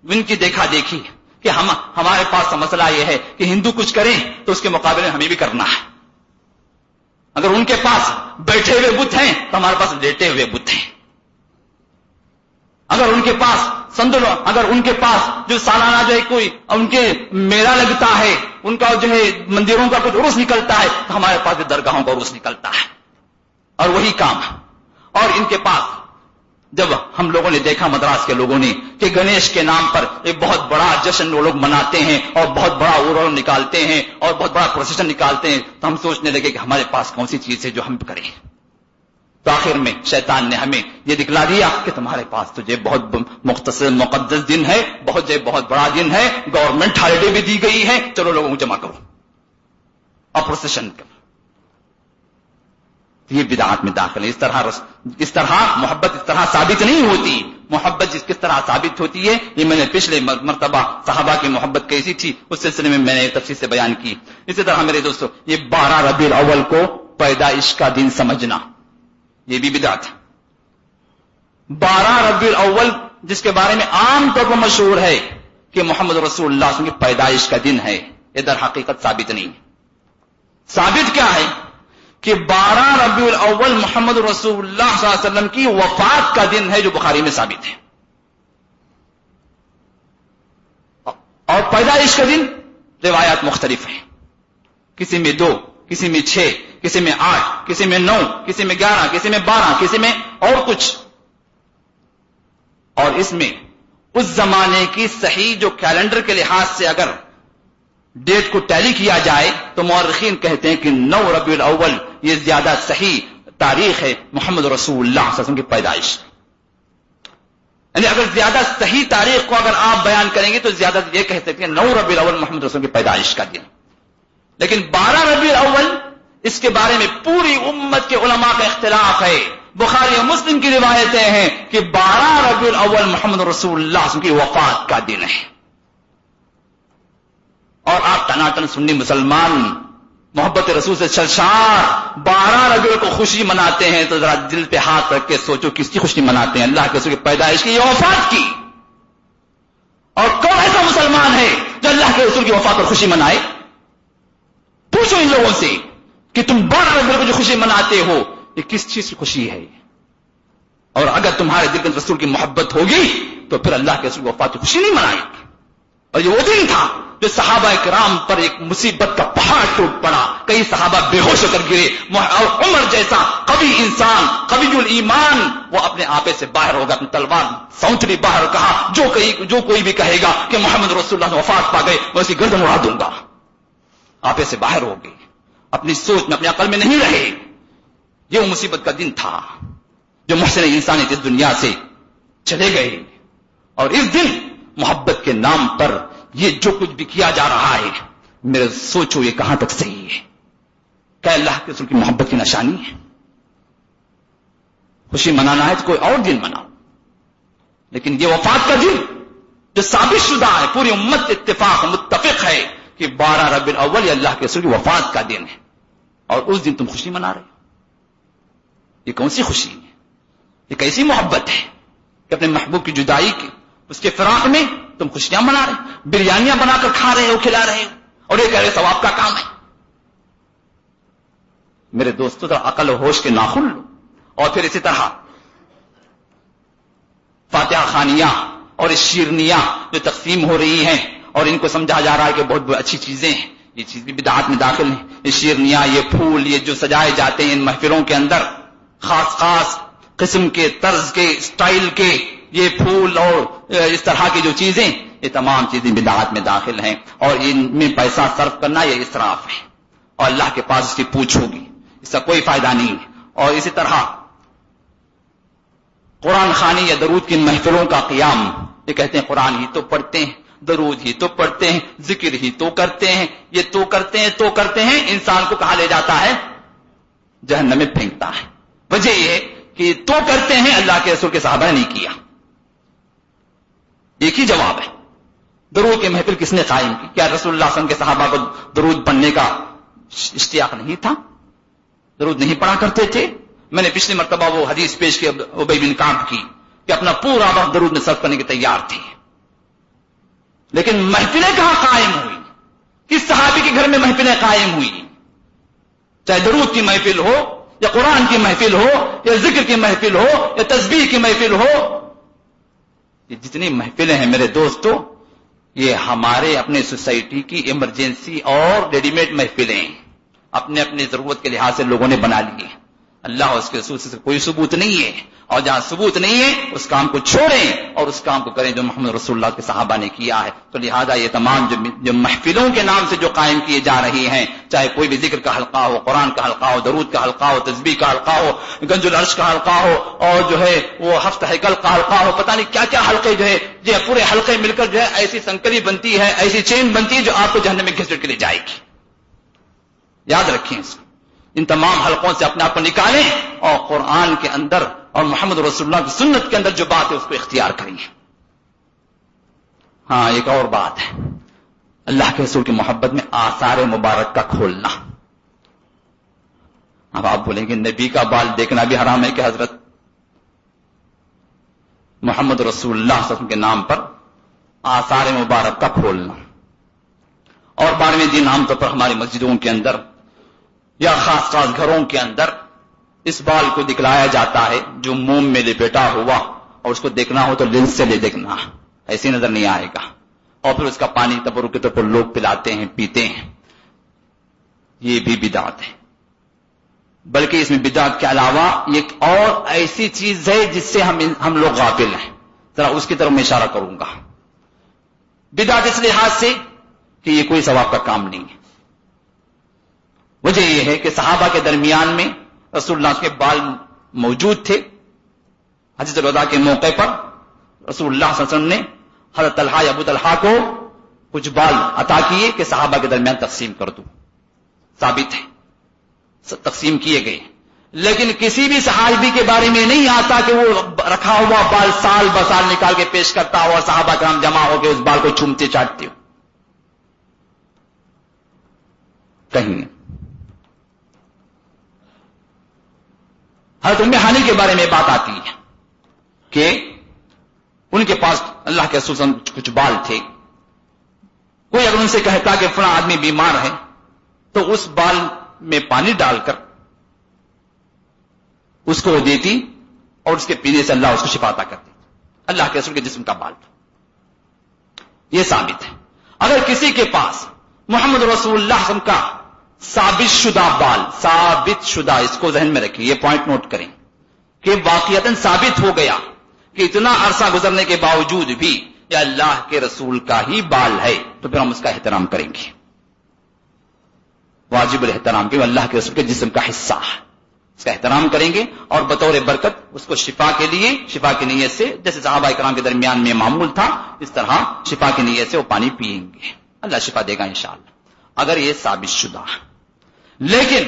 ان کی دیکھا دیکھی کہ ہم، ہمارے پاس مسئلہ یہ ہے کہ ہندو کچھ کریں تو اس کے مقابلے میں ہمیں بھی کرنا ہے۔ اگر ان کے پاس بیٹھے ہوئے بت ہیں تو ہمارے پاس لیٹے ہوئے بت ہیں۔ اگر ان کے پاس سندر اگر ان کے پاس جو سالانہ جو ہے کوئی ان کے میلہ لگتا ہے، ان کا جو ہے مندروں کا کچھ عرس نکلتا ہے، تو ہمارے پاس درگاہوں کا عرس نکلتا ہے۔ اور وہی کام۔ اور ان کے پاس جب ہم لوگوں نے دیکھا، مدراس کے لوگوں نے، کہ گنیش کے نام پر ایک بہت بڑا جشن وہ لوگ مناتے ہیں اور بہت بڑا ارول نکالتے ہیں اور بہت بڑا پروسیشن نکالتے ہیں، تو ہم سوچنے لگے کہ ہمارے پاس کون سی چیز ہے جو ہم کریں۔ تو آخر میں شیطان نے ہمیں یہ دکھلا دیا کہ تمہارے پاس تجھے بہت مختصر مقدس دن ہے، بہت بہت بڑا دن ہے گورنمنٹ ہالیڈے بھی دی گئی ہے، چلو لوگوں کو جمع کرو۔ اور پروسیشن کرو۔ یہ بدعات میں داخل ہے اس طرح رس... اس طرح محبت اس طرح ثابت نہیں ہوتی۔ محبت جس کس طرح ثابت ہوتی ہے، یہ میں نے پچھلے مرتبہ صحابہ کی محبت کیسی تھی، اس سلسلے میں میں نے تفصیل سے بیان کی۔ اسی طرح میرے دوستو، یہ بارہ ربی الاول کو پیدائش کا دن سمجھنا۔ یہ بھی بدعت ہے۔ بارہ ربی الاول، جس کے بارے میں عام طور پر مشہور ہے کہ محمد رسول اللہ کی پیدائش کا دن ہے، یہ در حقیقت ثابت نہیں ثابت کیا ہے کہ بارہ ربیع الاول محمد رسول اللہ صلی اللہ علیہ وسلم کی وفات کا دن ہے جو بخاری میں ثابت ہے۔ اور پیدائش کا دن روایات مختلف ہیں۔ کسی میں دو، کسی میں چھ کسی میں آٹھ، کسی میں نو، کسی میں گیارہ، کسی میں بارہ، کسی میں اور کچھ۔ اور اس میں اس زمانے کی صحیح جو کیلنڈر کے لحاظ سے اگر ڈیٹ کو ٹیلی کیا جائے تو مورخین کہتے ہیں کہ نو ربیع الاول یہ زیادہ صحیح تاریخ ہے محمد رسول اللہ صلی اللہ علیہ وسلم کی پیدائش۔ یعنی اگر زیادہ صحیح تاریخ کو اگر آپ بیان کریں گے تو زیادہ یہ کہہ سکتے ہیں نو ربی الاول محمد رسول کی پیدائش کا دن۔ لیکن بارہ ربی الاول اس کے بارے میں پوری امت کے علماء کا اختلاف ہے۔ بخاری و مسلم کی روایتیں ہیں کہ بارہ ربی الاول محمد رسول اللہ کی وفات کا دن ہے۔ اور آپ ٹناٹن سنی مسلمان، محبت رسول سے چلشار بارہ ربیع کو خوشی مناتے ہیں تو ذرا دل پہ ہاتھ رکھ کے سوچو کس کی خوشی مناتے ہیں۔ اللہ کے رسول کی پیدائش کی یا وفات کی۔ اور کون ایسا مسلمان ہے جو اللہ کے رسول کی وفات پر خوشی منائے؟ پوچھو ان لوگوں سے۔ کہ تم بارہ ربیع کو جو خوشی مناتے ہو، یہ کس چیز کی خوشی ہے اور اگر تمہارے دل کے رسول کی محبت ہوگی، تو پھر اللہ کے رسول کی وفات کی خوشی نہیں منائے اور یہ وہ دن تھا جو صحابہ کرام پر ایک مصیبت کا پہاڑ ٹوٹ پڑا۔ کئی صحابہ بے ہوش ہو کر گرے۔ اور عمر جیسا کبھی انسان کبھی ایمان وہ اپنے آپے سے باہر ہوگا اپنی تلوار سونچنی باہر کہا۔ جو جو کوئی بھی کہے گا کہ محمد رسول اللہ وفات پا گئے وہ اسی گردن اڑا دوں گا۔ آپے سے باہر ہو گئی اپنی سوچ میں اپنے عقل میں نہیں رہے۔ یہ وہ مصیبت کا دن تھا جو محسن انسانی اس دنیا سے چلے گئے۔ اور اس دن محبت کے نام پر یہ جو کچھ بھی کیا جا رہا ہے، میرے سوچو یہ کہاں تک صحیح ہے۔ کیا اللہ کے رسول کی محبت کی نشانی ہے۔ خوشی منانا ہے تو کوئی اور دن مناؤ۔ لیکن یہ وفات کا دن جو ثابت شدہ ہے، پوری امت اتفاق متفق ہے۔ کہ بارہ ربی الاول یہ اللہ کے رسول کی وفات کا دن ہے۔ اور اس دن تم خوشی منا رہے ہو۔ یہ کون سی خوشی ہے؟ یہ کیسی محبت ہے کہ اپنے محبوب کی جدائی کی، اس کے فراق میں تم خوشیاں منا رہے بریانیاں بنا کر کھا رہے ہو، کھلا رہے ہو، اور یہ کہہ رہے ثواب کا کام ہے۔ میرے دوستوں ذرا عقل و ہوش کے ناخن لو۔ اور پھر اسی طرح فاتحہ خانیاں اور شیرنیاں جو تقسیم ہو رہی ہیں اور ان کو سمجھا جا رہا ہے کہ بہت بہت اچھی چیزیں ہیں۔ یہ چیز بھی بدعات میں داخل ہیں۔ یہ شیرنیاں یہ پھول، یہ جو سجائے جاتے ہیں ان محفلوں کے اندر، خاص خاص قسم کے، طرز کے اسٹائل کے، یہ پھول اور اس طرح کی جو چیزیں، یہ تمام چیزیں بدعات میں داخل ہیں۔ اور ان میں پیسہ صرف کرنا یہ اسراف ہے۔ اور اللہ کے پاس اس کی پوچھ ہوگی۔ اس کا کوئی فائدہ نہیں ہے۔ اور اسی طرح قرآن خانی یا درود کی محفلوں کا قیام، یہ کہتے ہیں قرآن ہی تو پڑھتے ہیں۔ درود ہی تو پڑھتے ہیں، ذکر ہی تو کرتے ہیں۔ یہ تو کرتے ہیں، تو کرتے ہیں، انسان کو کہا لے جاتا ہے، جہنم میں پھینکتا ہے۔ وجہ یہ کہ تو کرتے ہیں، اللہ کے رسول کے صحابہ نے نہیں کیا۔ ایک ہی جواب ہے۔ درود کی محفل کس نے قائم کی؟ کیا رسول اللہ صلی اللہ علیہ وسلم کے صحابہ کو درود پڑھنے کا اشتیاق نہیں تھا؟ درود نہیں پڑھا کرتے تھے؟ میں نے پچھلی مرتبہ وہ حدیث پیش کی ابئی بن کام کی، کہ اپنا پورا وقت درود میں صرف کرنے کے تیار تھے۔ لیکن محفلیں کہاں قائم ہوئی؟ کس صحابی کے گھر میں محفلیں قائم ہوئی؟ چاہے درود کی محفل ہو، یا قرآن کی محفل ہو، یا ذکر کی محفل ہو، یا تصویر کی محفل ہو، یہ جتنی محفلیں ہیں میرے دوستوں یہ ہمارے اپنے سوسائٹی کی ایمرجنسی اور ریڈی میڈ محفلیں اپنے اپنے ضرورت کے لحاظ سے لوگوں نے بنا لی اللہ اس کے رسول سے کوئی ثبوت نہیں ہے۔ اور جہاں ثبوت نہیں ہے، اس کام کو چھوڑیں اور اس کام کو کریں جو محمد رسول اللہ کے صحابہ نے کیا ہے۔ تو لہٰذا یہ تمام جو جو محفلوں کے نام سے جو قائم کیے جا رہی ہیں، چاہے کوئی بھی ذکر کا حلقہ ہو، قرآن کا حلقہ ہو، درود کا حلقہ ہو تصبیح کا حلقہ ہو، گنج العرش کا حلقہ ہو، اور جو ہے وہ ہفت حکل کا حلقہ ہو، پتہ نہیں کیا کیا حلقے جو ہے، یہ پورے حلقے مل کر جو ہے ایسی سنکری بنتی ہے، ایسی چین بنتی ہے جو آپ کو جہنم میں گھسٹ کے لیے جائے گی۔ یاد رکھیں اس کو۔ ان تمام حلقوں سے اپنے آپ کو نکالیں اور قرآن کے اندر اور محمد رسول اللہ کی سنت کے اندر جو بات ہے اس کو اختیار کریں ہاں ایک اور بات ہے۔ اللہ کے رسول کی محبت میں آثار مبارک کا کھولنا۔ اب آپ بولیں گے، نبی کا بال دیکھنا بھی حرام ہے کہ حضرت محمد رسول اللہ صلی اللہ علیہ وسلم کے نام پر آثار مبارک کا کھولنا۔ اور بارہویں دن عام طور پر ہماری مسجدوں کے اندر یا خاص خاص گھروں کے اندر اس بال کو دکھلایا جاتا ہے جو موم میں لپیٹا ہوا اور اس کو دیکھنا ہو تو لنس سے لے دیکھنا۔ ایسی نظر نہیں آئے گا۔ اور پھر اس کا پانی تبرو کے طور پر لوگ پلاتے ہیں، پیتے ہیں۔ یہ بھی بدعت ہے۔ بلکہ اس میں بدعت کے علاوہ ایک اور ایسی چیز ہے جس سے ہم ہم لوگ غافل ہیں۔ ذرا اس کی طرف میں اشارہ کروں گا۔ بدعت اس لحاظ سے کہ یہ کوئی ثواب کا کام نہیں ہے۔ وجہ یہ ہے کہ صحابہ کے درمیان میں رسول اللہ کے بال موجود تھے۔ حضرت الوداع کے موقع پر رسول اللہ صلی اللہ علیہ وسلم نے حضرت طلحہ ابو طلحہ کو کچھ بال عطا کیے کہ صحابہ کے درمیان تقسیم کر دوں۔ ثابت ہے۔ تقسیم کیے گئے۔ لیکن کسی بھی صحابی کے بارے میں نہیں آتا کہ وہ رکھا ہوا بال سال ب سال نکال کے پیش کرتا ہوا صحابہ کرام جمع ہو کے اس بال کو چومتے چاٹتے ہو۔ کہیں حضرت ام ہانی کے بارے میں بات آتی ہے کہ ان کے پاس اللہ کے رسول کچھ بال تھے۔ کوئی اگر ان سے کہتا کہ فلاں آدمی بیمار ہے، تو اس بال میں پانی ڈال کر اس کو وہ دیتی اور اس کے پینے سے اللہ اس کو شفاتا کرتی۔ اللہ کے رسول کے جسم کا بال تھا۔ یہ ثابت ہے۔ اگر کسی کے پاس محمد رسول اللہ کا ثابت شدہ بال، ثابت شدہ، اس کو ذہن میں رکھیں یہ پوائنٹ نوٹ کریں کہ واقعات ثابت ہو گیا کہ اتنا عرصہ گزرنے کے باوجود بھی یہ اللہ کے رسول کا ہی بال ہے، تو پھر ہم اس کا احترام کریں گے۔ واجب الحترام کہ اللہ کے رسول کے جسم کا حصہ۔ ہے اس کا احترام کریں گے اور بطور برکت اس کو شفا کے لیے، شفا کی نیت سے، جیسے صحابہ کرام کے درمیان میں معمول تھا، اس طرح شفا کی نیت سے وہ پانی پئیں گے۔ اللہ شفا دے گا انشاءاللہ۔ اگر یہ ثابت شدہ ہے لیکن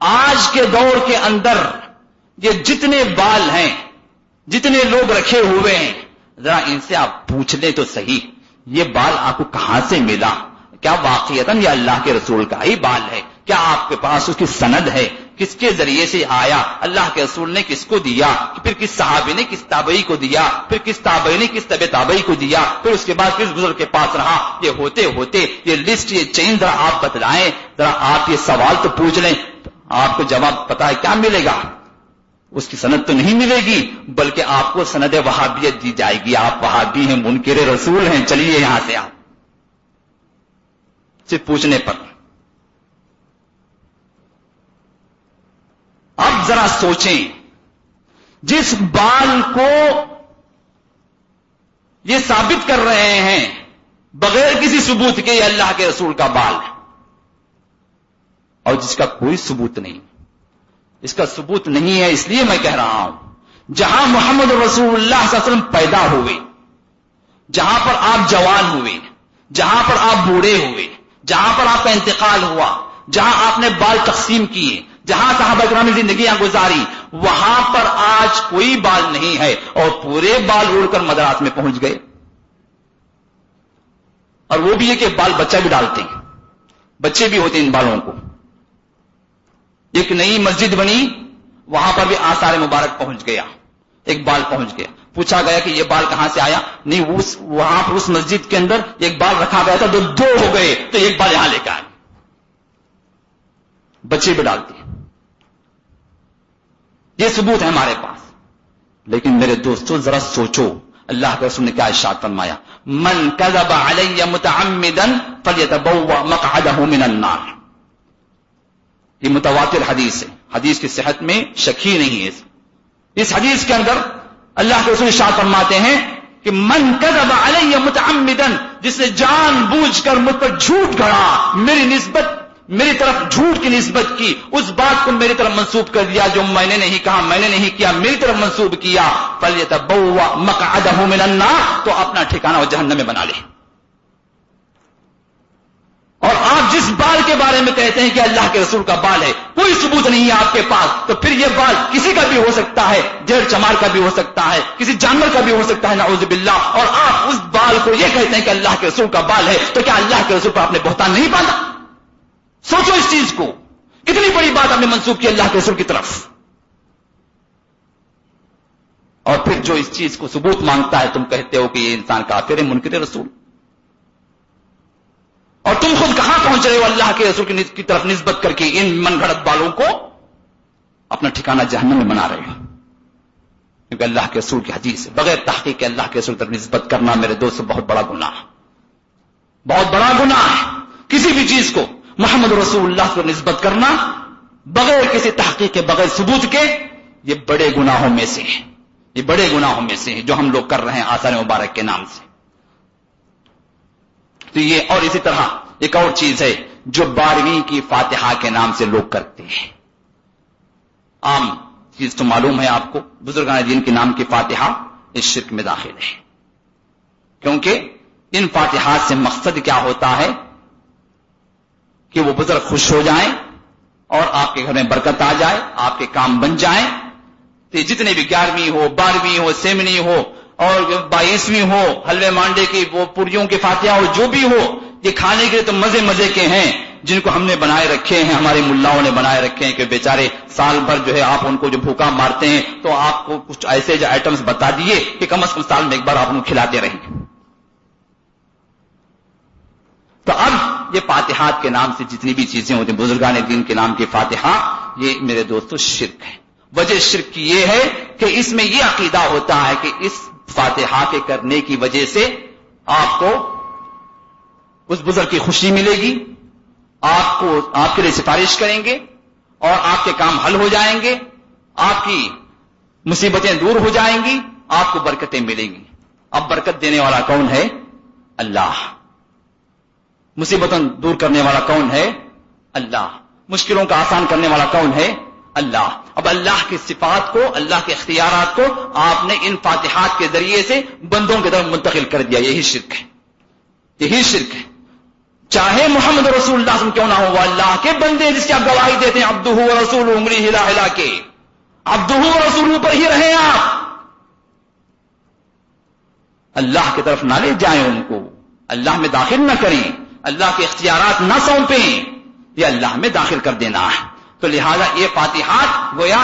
آج کے دور کے اندر یہ جتنے بال ہیں، جتنے لوگ رکھے ہوئے ہیں، ذرا ان سے آپ پوچھ لیں تو صحیح، یہ بال آپ کو کہاں سے ملا؟ کیا واقعات یہ اللہ کے رسول کا ہی بال ہے؟ کیا آپ کے پاس اس کی سند ہے؟ کس کے ذریعے سے آیا؟ اللہ کے رسول نے کس کو دیا؟ پھر کس صحابی نے کس تابعی کو دیا؟ پھر کس تابعی نے کس طب تابعی کو دیا؟ پھر اس کے بعد کس بزرگ کے پاس رہا؟ یہ ہوتے ہوتے یہ لسٹ یہ چین ذرا آپ بتلائیں، ذرا آپ یہ سوال تو پوچھ لیں، آپ کو جواب پتا ہے کیا ملے گا؟ اس کی سند تو نہیں ملے گی، بلکہ آپ کو سند وہابیت دی جائے گی۔ آپ وہابی ہیں، منکر رسول ہیں، چلیے یہاں سے آپ۔ صرف پوچھنے پر۔ اب ذرا سوچیں جس بال کو یہ ثابت کر رہے ہیں بغیر کسی ثبوت کے یہ اللہ کے رسول کا بال ہے اور جس کا کوئی ثبوت نہیں اس کا ثبوت نہیں ہے اس لیے میں کہہ رہا ہوں جہاں محمد رسول اللہ صلی اللہ علیہ وسلم پیدا ہوئے، جہاں پر آپ جوان ہوئے، جہاں پر آپ بوڑھے ہوئے، جہاں پر آپ کا انتقال ہوا، جہاں آپ نے بال تقسیم کیے جہاں صحابہ کرام نے زندگیاں گزاری، وہاں پر آج کوئی بال نہیں ہے اور پورے بال اڑ کر مدراس میں پہنچ گئے۔ اور وہ بھی ہے کہ بال بچہ بھی ڈالتے ہیں۔ بچے بھی ہوتے ہیں ان بالوں کو۔ ایک نئی مسجد بنی، وہاں پر بھی آثار مبارک پہنچ گیا۔ ایک بال پہنچ گیا۔ پوچھا گیا کہ یہ بال کہاں سے آیا؟ نہیں وہاں پر اس مسجد کے اندر ایک بال رکھا گیا تھا تو دو ہو گئے تو ایک بال یہاں لے کے آئے۔ بچے بھی ڈالتے ہیں۔ یہ ثبوت ہے ہمارے پاس۔ لیکن میرے دوستوں ذرا سوچو، اللہ کے رسول نے کیا اشارت فرمایا؟ من کذب علی متعمدا فلیتبوا مقعده من النار. یہ متواتر حدیث ہے۔ حدیث کی صحت میں شکی نہیں ہے۔ اس حدیث کے اندر اللہ کے رسول شاہ فرماتے ہیں کہ من کذب علیہ متعمدن جس نے جان بوجھ کر مجھ پر جھوٹ گھڑا، میری نسبت میری طرف جھوٹ کی نسبت کی، اس بات کو میری طرف منسوب کر دیا جو میں نے نہیں کہا، میں نے نہیں کیا، میری طرف منسوب کیا۔ پل یہ تب مکا تو اپنا ٹھکانا وہ جہنم میں بنا لے۔ اور آپ جس بال کے بارے میں کہتے ہیں کہ اللہ کے رسول کا بال ہے، کوئی ثبوت نہیں ہے آپ کے پاس۔ تو پھر یہ بال کسی کا بھی ہو سکتا ہے جڑ چمار کا بھی ہو سکتا ہے، کسی جانور کا بھی ہو سکتا ہے، نعوذ باللہ۔ اور آپ اس بال کو یہ کہتے ہیں کہ اللہ کے رسول کا بال ہے، تو کیا اللہ کے رسول پر آپ نے بہتان نہیں باندھا؟ سوچو اس چیز کو۔ کتنی بڑی بات آپ نے منسوخ کی اللہ کے رسول کی طرف۔ اور پھر جو اس چیز کو ثبوت مانگتا ہے، تم کہتے ہو کہ یہ انسان کافر ہے، منکر رسول۔ اور تم خود کہاں پہنچ رہے ہو اللہ کے رسول کی طرف نسبت کر کے ان من گھڑت والوں کو اپنا ٹھکانہ جہنم میں بنا رہے ہو؟ کیونکہ اللہ کے رسول کی حدیث بغیر تحقیق کے اللہ کے رسول طرف نسبت کرنا میرے دوست بہت بڑا گناہ۔ بہت بڑا گناہ ہے۔ کسی بھی چیز کو۔ محمد رسول اللہ کو نسبت کرنا، بغیر کسی تحقیق کے، بغیر ثبوت کے، یہ بڑے گناہوں میں سے ہے یہ بڑے گناہوں میں سے جو ہم لوگ کر رہے ہیں آثار مبارک کے نام سے۔ تو یہ اور اسی طرح ایک اور چیز ہے جو بارہویں کی فاتحہ کے نام سے لوگ کرتے ہیں۔ عام چیز تو معلوم ہے آپ کو، بزرگان دین کے نام کی فاتحہ اس شرک میں داخل ہے۔ کیونکہ ان فاتحات سے مقصد کیا ہوتا ہے؟ کہ وہ بزرگ خوش ہو جائیں اور آپ کے گھر میں برکت آ جائے، آپ کے کام بن جائیں۔ تو جتنے بھی گیارہویں ہو، بارہویں ہو سیمنی ہو اور بائیسویں ہو، حلوے مانڈے کی وہ پوریوں کے فاتحہ ہو، جو بھی ہو، یہ کھانے کے لیے تو مزے مزے کے ہیں۔ جن کو ہم نے بنائے رکھے ہیں، ہمارے ملاؤں نے بنائے رکھے ہیں کہ بیچارے سال بھر جو ہے آپ ان کو جو بھوکا مارتے ہیں، تو آپ کو کچھ ایسے جو آئٹمس بتا دیے کہ کم از کم سال میں ایک بار آپ ان کو کھلاتے رہیں۔ تو اب یہ فاتحات کے نام سے جتنی بھی چیزیں ہوتی ہیں، بزرگان دین کے نام کے فاتحہ، یہ میرے دوستو شرک ہے وجہ شرک کی یہ ہے کہ اس میں یہ عقیدہ ہوتا ہے کہ اس فاتحہ کے کرنے کی وجہ سے آپ کو اس بزرگ کی خوشی ملے گی، آپ کو آپ کے لیے سفارش کریں گے اور آپ کے کام حل ہو جائیں گے، آپ کی مصیبتیں دور ہو جائیں گی، آپ کو برکتیں ملیں گی۔ اب برکت دینے والا کون ہے؟ اللہ۔ مصیبتوں دور کرنے والا کون ہے؟ اللہ۔ مشکلوں کا آسان کرنے والا کون ہے؟ اللہ۔ اب اللہ کی صفات کو، اللہ کے اختیارات کو آپ نے ان فاتحات کے ذریعے سے بندوں کی طرف منتقل کر دیا۔ یہی شرک ہے۔ یہی شرک ہے۔ چاہے محمد رسول اللہ کیوں نہ ہو اللہ کے بندے جس کی آپ گواہی دیتے ہیں ابدو رسول عمری ہلا ہلا کے۔ ابدو رسول پر ہی رہے آپ۔ اللہ کی طرف نہ لے جائیں ان کو۔ اللہ میں داخل نہ کریں۔ اللہ کے اختیارات نہ سونپیں، یہ اللہ میں داخل کر دینا ہے۔ تو لہذا یہ فاتحات گویا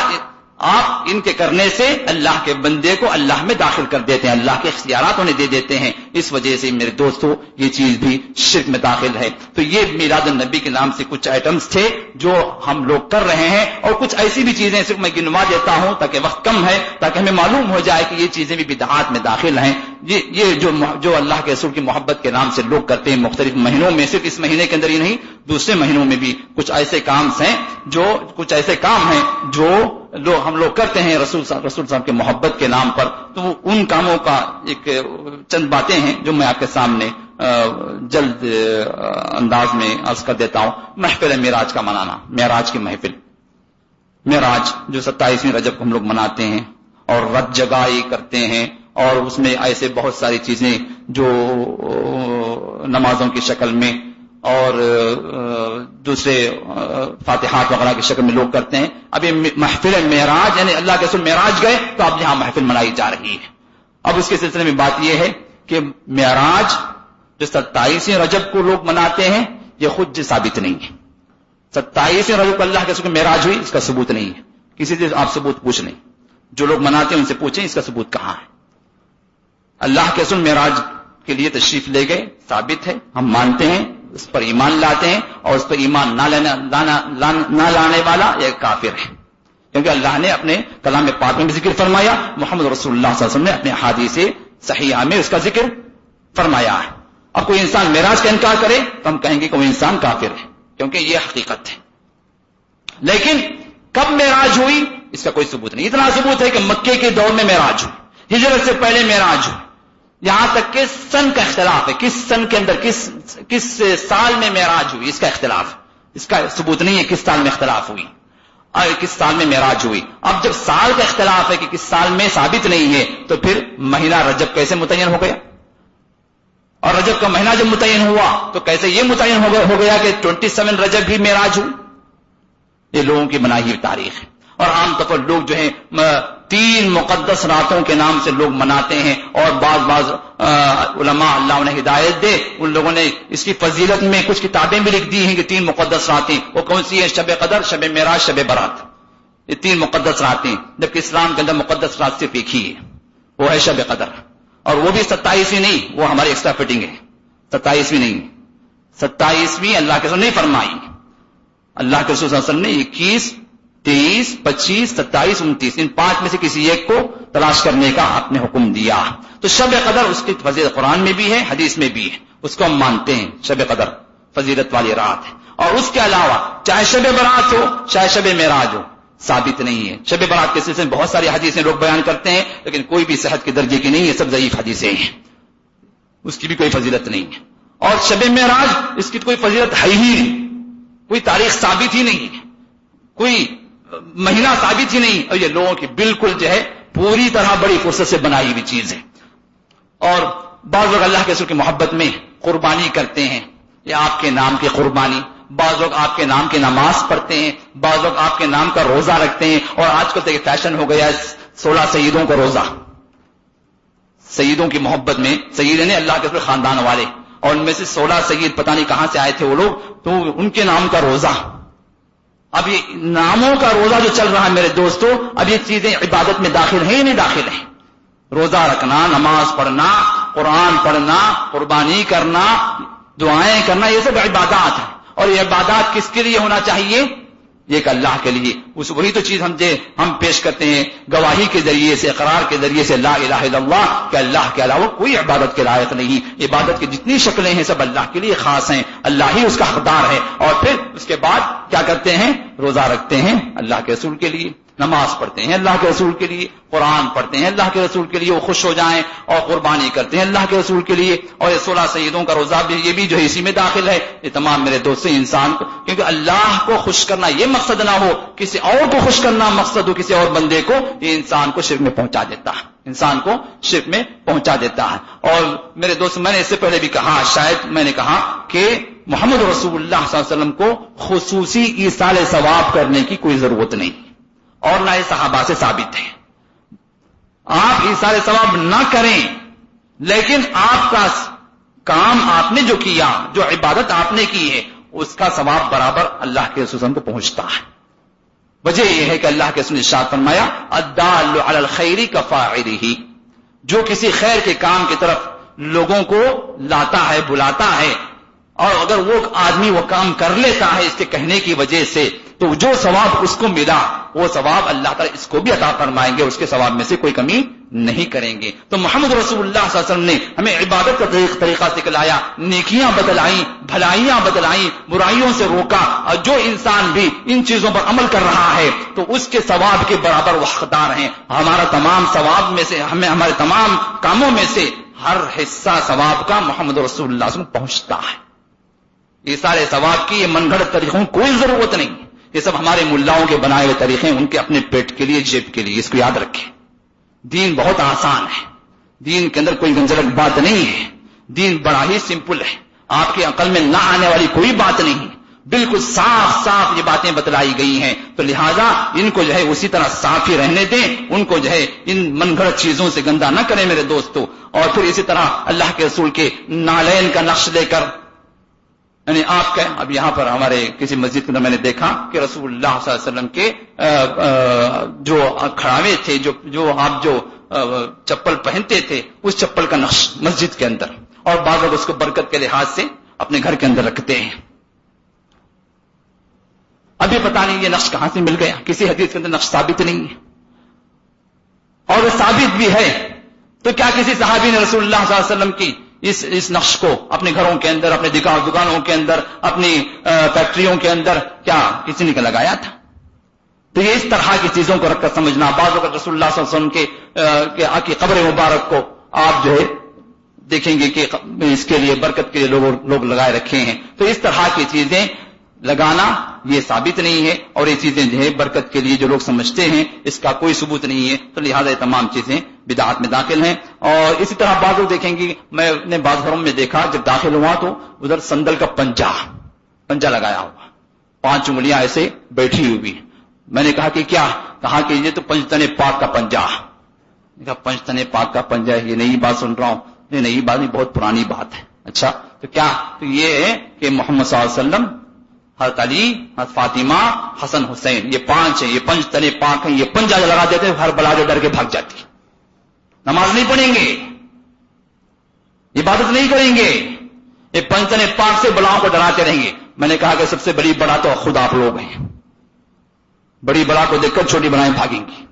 آپ ان کے کرنے سے اللہ کے بندے کو اللہ میں داخل کر دیتے ہیں، اللہ کے اختیارات انہیں دے دیتے ہیں۔ اس وجہ سے میرے دوستوں یہ چیز بھی شرک میں داخل ہے۔ تو یہ میراد النبی کے نام سے کچھ آئٹمس تھے جو ہم لوگ کر رہے ہیں اور کچھ ایسی بھی چیزیں صرف میں گنوا دیتا ہوں تاکہ وقت کم ہے، تاکہ ہمیں معلوم ہو جائے کہ یہ چیزیں بھی بدعات میں داخل ہیں۔ یہ جو جو اللہ کے رسول کی محبت کے نام سے لوگ کرتے ہیں مختلف مہینوں میں، صرف اس مہینے کے اندر ہی نہیں، دوسرے مہینوں میں بھی کچھ ایسے کام ہیں جو، کچھ ایسے کام ہیں جو لوگ ہم لوگ کرتے ہیں رسول صاحب رسول صاحب کے محبت کے نام پر۔ تو ان کاموں کا ایک چند باتیں ہیں جو میں آپ کے سامنے جلد انداز میں عرض کر دیتا ہوں۔ محفل معراج کا منانا معراج کی محفل۔ معراج جو ستائیسویں رجب کو ہم لوگ مناتے ہیں اور رت جگائی کرتے ہیں اور اس میں ایسے بہت ساری چیزیں جو نمازوں کی شکل میں اور دوسرے فاتحات وغیرہ کی شکل میں لوگ کرتے ہیں۔ اب یہ محفل معراج یعنی اللہ کے سر معراج گئے تو اب یہاں محفل منائی جا رہی ہے۔ اب اس کے سلسلے میں بات یہ ہے کہ معراج جو ستائیسویں رجب کو لوگ مناتے ہیں، یہ خود جو ثابت نہیں ہے۔ ستائیسویں رجب اللہ کے سر معراج ہوئی، اس کا ثبوت نہیں ہے۔ کسی سے آپ ثبوت پوچھ نہیں جو لوگ مناتے ہیں ان سے پوچھیں اس کا ثبوت کہاں ہے۔ اللہ کے سن معراج کے لیے تشریف لے گئے، ثابت ہے۔ ہم مانتے ہیں، اس پر ایمان لاتے ہیں اور اس پر ایمان نہ نہ لانے والا یہ کافر ہے۔ کیونکہ اللہ نے اپنے کلام پاک میں بھی ذکر فرمایا، محمد رسول اللہ صلی اللہ علیہ وسلم نے اپنے حادث صحیح میں اس کا ذکر فرمایا ہے۔ اب کوئی انسان معراج کا انکار کرے تو ہم کہیں گے کہ وہ انسان کافر ہے، کیونکہ یہ حقیقت ہے۔ لیکن کب معراج ہوئی؟ اس کا کوئی ثبوت نہیں۔ اتنا ثبوت ہے کہ مکے کے دور میں میراج ہوئی، ہجرت سے پہلے میراج ہوئی۔ یہاں تک کہ سن کا اختلاف ہے، کس سن کے اندر کس کس سال میں معراج ہوئی، اس کا اختلاف۔ اس کا ثبوت نہیں ہے کس سال میں اختلاف ہوئی۔ اور کس سال میں معراج ہوئی؟ اب جب سال کا اختلاف ہے کہ کس سال میں ثابت نہیں ہے، تو پھر مہینہ رجب کیسے متعین ہو گیا؟ اور رجب کا مہینہ جب متعین ہوا، تو کیسے یہ متعین ہو گیا کہ ٹوینٹی سیون رجب بھی معراج ہوں یہ لوگوں کی بنائی ہوئی تاریخ ہے۔ اور عام طور پر لوگ جو ہیں تین مقدس راتوں کے نام سے لوگ مناتے ہیں اور بعض بعض علماء اللہ انہیں ہدایت دے۔ ان لوگوں نے اس کی فضیلت میں کچھ کتابیں بھی لکھ دی ہیں کہ تین مقدس راتیں۔ وہ کون سی ہیں؟ شب قدر، شب معراج، شب برات۔ یہ تین مقدس راتیں جبکہ اسلام کے اندر مقدس رات صرف ایک ہی ہے۔ وہ ہے شب قدر۔ اور وہ بھی ستائیسویں نہیں، وہ ہماری ایکسٹرا فٹنگ ہے۔ ستائیسویں نہیں۔ ستائیسویں اللہ کے نہیں فرمائی۔ اللہ کے رسول صلی اللہ علیہ وسلم نے اکیس تیئیس پچیس، ستائیس، انتیس، ان پانچ میں سے کسی ایک کو تلاش کرنے کا آپ نے حکم دیا۔ تو شب قدر اس کی فضیلت قرآن میں بھی ہے، حدیث میں بھی ہے۔ اس کو ہم مانتے ہیں، شب قدر، فضیلت والی رات ہے۔ اور اس کے علاوہ، چاہے شب برات ہو، چاہے شب معراج ہو، ثابت نہیں ہے۔ شب برات کے سلسلے میں بہت ساری حدیثیں لوگ بیان کرتے ہیں، لیکن کوئی بھی صحت کے درجے کی نہیں ہے، سب ضعیف حدیثیں ہیں۔ اس کی بھی کوئی فضیلت نہیں ہے۔ اور شب معراج، اس کی کوئی فضیلت ہے ہی نہیں۔ کوئی تاریخ ثابت ہی نہیں ہے۔ کوئی مہینہ ثابت ہی نہیں، اور یہ لوگوں کی بالکل جو ہے پوری طرح بڑی فرصت سے بنائی ہوئی چیز ہے۔ اور بعض لوگ اللہ کے سر کی محبت میں قربانی کرتے ہیں، یہ آپ کے نام کی قربانی۔ بعض لوگ آپ کے نام کی نماز پڑھتے ہیں، بعض لوگ آپ کے نام کا روزہ رکھتے ہیں۔ اور آج کل تو یہ فیشن ہو گیا سولہ سیدوں کا روزہ۔ سیدوں کی محبت میں، سید نے اللہ کے خاندان والے۔ اور ان میں سے سولہ سید پتہ نہیں کہاں سے آئے تھے وہ لوگ، تو ان کے نام کا روزہ۔ اب یہ ناموں کا روزہ جو چل رہا ہے میرے دوستوں اب یہ چیزیں عبادت میں داخل ہیں یا نہیں داخل ہیں؟ روزہ رکھنا، نماز پڑھنا، قرآن پڑھنا، قربانی کرنا، دعائیں کرنا، یہ سب عبادات ہیں۔ اور یہ عبادات کس کے لیے ہونا چاہیے؟ ایک اللہ کے لیے۔ اس وہی تو چیز ہم جے ہم پیش کرتے ہیں گواہی کے ذریعے سے اقرار کے ذریعے سے لا الہ الا اللہ کہ اللہ کے علاوہ کوئی عبادت کے لائق نہیں۔ عبادت کی جتنی شکلیں ہیں سب اللہ کے لیے خاص ہیں۔ اللہ ہی اس کا حقدار ہے۔ اور پھر اس کے بعد کیا کرتے ہیں؟ روزہ رکھتے ہیں اللہ کے رسول کے لیے۔ نماز پڑھتے ہیں، اللہ کے رسول کے لیے قرآن پڑھتے ہیں، اللہ کے رسول کے لیے وہ خوش ہو جائیں اور قربانی کرتے ہیں، اللہ کے رسول کے لیے اور یہ سولہ سیدوں کا روزہ بھی یہ بھی جو اسی میں داخل ہے۔ یہ تمام میرے دوست انسان کو، کیونکہ اللہ کو خوش کرنا یہ مقصد نہ ہو، کسی اور کو خوش کرنا مقصد ہو، کسی اور بندے کو، یہ انسان کو شرک میں پہنچا دیتا ہے۔ انسان کو شرک میں پہنچا دیتا ہے۔ اور میرے دوست، میں نے اس سے پہلے بھی کہا، شاید میں نے کہا کہ محمد رسول اللہ صلی اللہ علیہ وسلم کو خصوصی ایسال ثواب کرنے کی کوئی ضرورت نہیں۔ اور نہ یہ صحابہ سے ثابت ہے آپ اشارے ثواب نہ کریں، لیکن آپ کا کام آپ نے جو کیا، جو عبادت آپ نے کی ہے، اس کا ثواب برابر اللہ کے رسول کو پہنچتا ہے۔ وجہ یہ ہے کہ اللہ کے نے شاد فرمایا ادال الخیری کا ہی جو کسی خیر کے کام کی طرف لوگوں کو لاتا ہے، بلاتا ہے، اور اگر وہ آدمی وہ کام کر لیتا ہے اس کے کہنے کی وجہ سے تو جو ثواب اس کو ملا، وہ ثواب اللہ تعالیٰ اس کو بھی عطا فرمائیں گے، اس کے ثواب میں سے کوئی کمی نہیں کریں گے۔ تو محمد رسول اللہ صلی اللہ علیہ وسلم نے ہمیں عبادت کا طریقہ سکھلایا، نیکیاں بدلائیں، بھلائیاں بدلائیں، برائیوں سے روکا، اور جو انسان بھی ان چیزوں پر عمل کر رہا ہے، تو اس کے ثواب کے برابر وہ حقدار ہیں۔ ہمارا تمام ثواب میں سے، ہمیں ہمارے تمام کاموں میں سے ہر حصہ ثواب کا محمد رسول اللہ سے پہنچتا ہے۔ یہ سارے ثواب کی یہ من گھڑت طریقوں، کوئی ضرورت نہیں۔ یہ سب ہمارے ملاؤں کے بنائے ہوئے طریقے ان کے اپنے پیٹ کے لیے، جیب کے لیے، اس کو یاد رکھیں۔ دین بہت آسان ہے۔ دین کے اندر کوئی گنجلک بات نہیں ہے۔ دین بڑا ہی سمپل ہے۔ آپ کی عقل میں نہ آنے والی کوئی بات نہیں بالکل صاف صاف یہ باتیں بتلائی گئی ہیں۔ تو لہذا ان کو جو ہے اسی طرح صاف ہی رہنے دیں۔ ان کو جو ہے ان من گھڑت چیزوں سے گندا نہ کریں میرے دوستوں اور پھر اسی طرح اللہ کے رسول کے نالین کا نقش لے کر یعنی آپ کہ اب یہاں پر ہمارے کسی مسجد کے اندر میں نے دیکھا کہ رسول اللہ صلی اللہ علیہ وسلم کے جو کھڑاوے تھے، جو جو آپ جو چپل پہنتے تھے، اس چپل کا نقش مسجد کے اندر اور بعض لوگ اس کو برکت کے لحاظ سے اپنے گھر کے اندر رکھتے ہیں۔ ابھی پتا نہیں یہ نقش کہاں سے مل گیا، کسی حدیث کے اندر نقش ثابت نہیں ہے۔ اور وہ ثابت بھی ہے، تو کیا کسی صحابی نے رسول اللہ صلی اللہ علیہ وسلم کی اس اس نقش کو اپنے گھروں کے اندر، اپنے دکانوں کے اندر، اپنی فیکٹریوں کے اندر کیا کسی نے لگایا تھا؟ تو یہ اس طرح کی چیزوں کو رکھ کر سمجھنا، بعض وقت رسول اللہ صلی اللہ علیہ وسلم کے کی قبر مبارک کو آپ جو ہے دیکھیں گے کہ اس کے لیے برکت کے لیے لوگ لوگ لگائے رکھے ہیں۔ تو اس طرح کی چیزیں لگانا یہ ثابت نہیں ہے اور یہ چیزیں جو ہے برکت کے لیے جو لوگ سمجھتے ہیں اس کا کوئی ثبوت نہیں ہے۔ تو لہٰذا یہ تمام چیزیں بدعات میں داخل ہیں۔ اور اسی طرح بعض لوگ دیکھیں گے، میں نے بعض گھروں میں دیکھا، جب داخل ہوا تو ادھر سندل کا پنجا پنجا لگایا ہوا، پانچ انگلیاں ایسے بیٹھی ہوئی میں نے کہا کہ کیا؟ کہا کہ یہ تو پنجتن پاک کا پنجا۔ کہا، پنجتن پاک کا پنجا، یہ نئی بات سن رہا ہوں۔ یہ نئی بات نہیں، بہت پرانی بات ہے۔ اچھا تو کیا؟ تو یہ ہے کہ محمد صلی اللہ علیہ وسلم، حضرت علی، حضرت فاطمہ، حسن حسین، یہ پانچ ہیں، یہ پنج تنے پاک ہیں، یہ پنجا لگا دیتے ہر بلا جو ڈر کے بھاگ جاتی۔ نماز نہیں پڑھیں گے۔ عبادت نہیں کریں گے۔ یہ پنج تنے پاک سے بلاؤں کو ڈراتے رہیں گے۔ میں نے کہا کہ سب سے بڑی بڑا تو خود آپ لوگ ہیں۔ بڑی بڑا کو دیکھ کر چھوٹی بڑائیں بھاگیں گی۔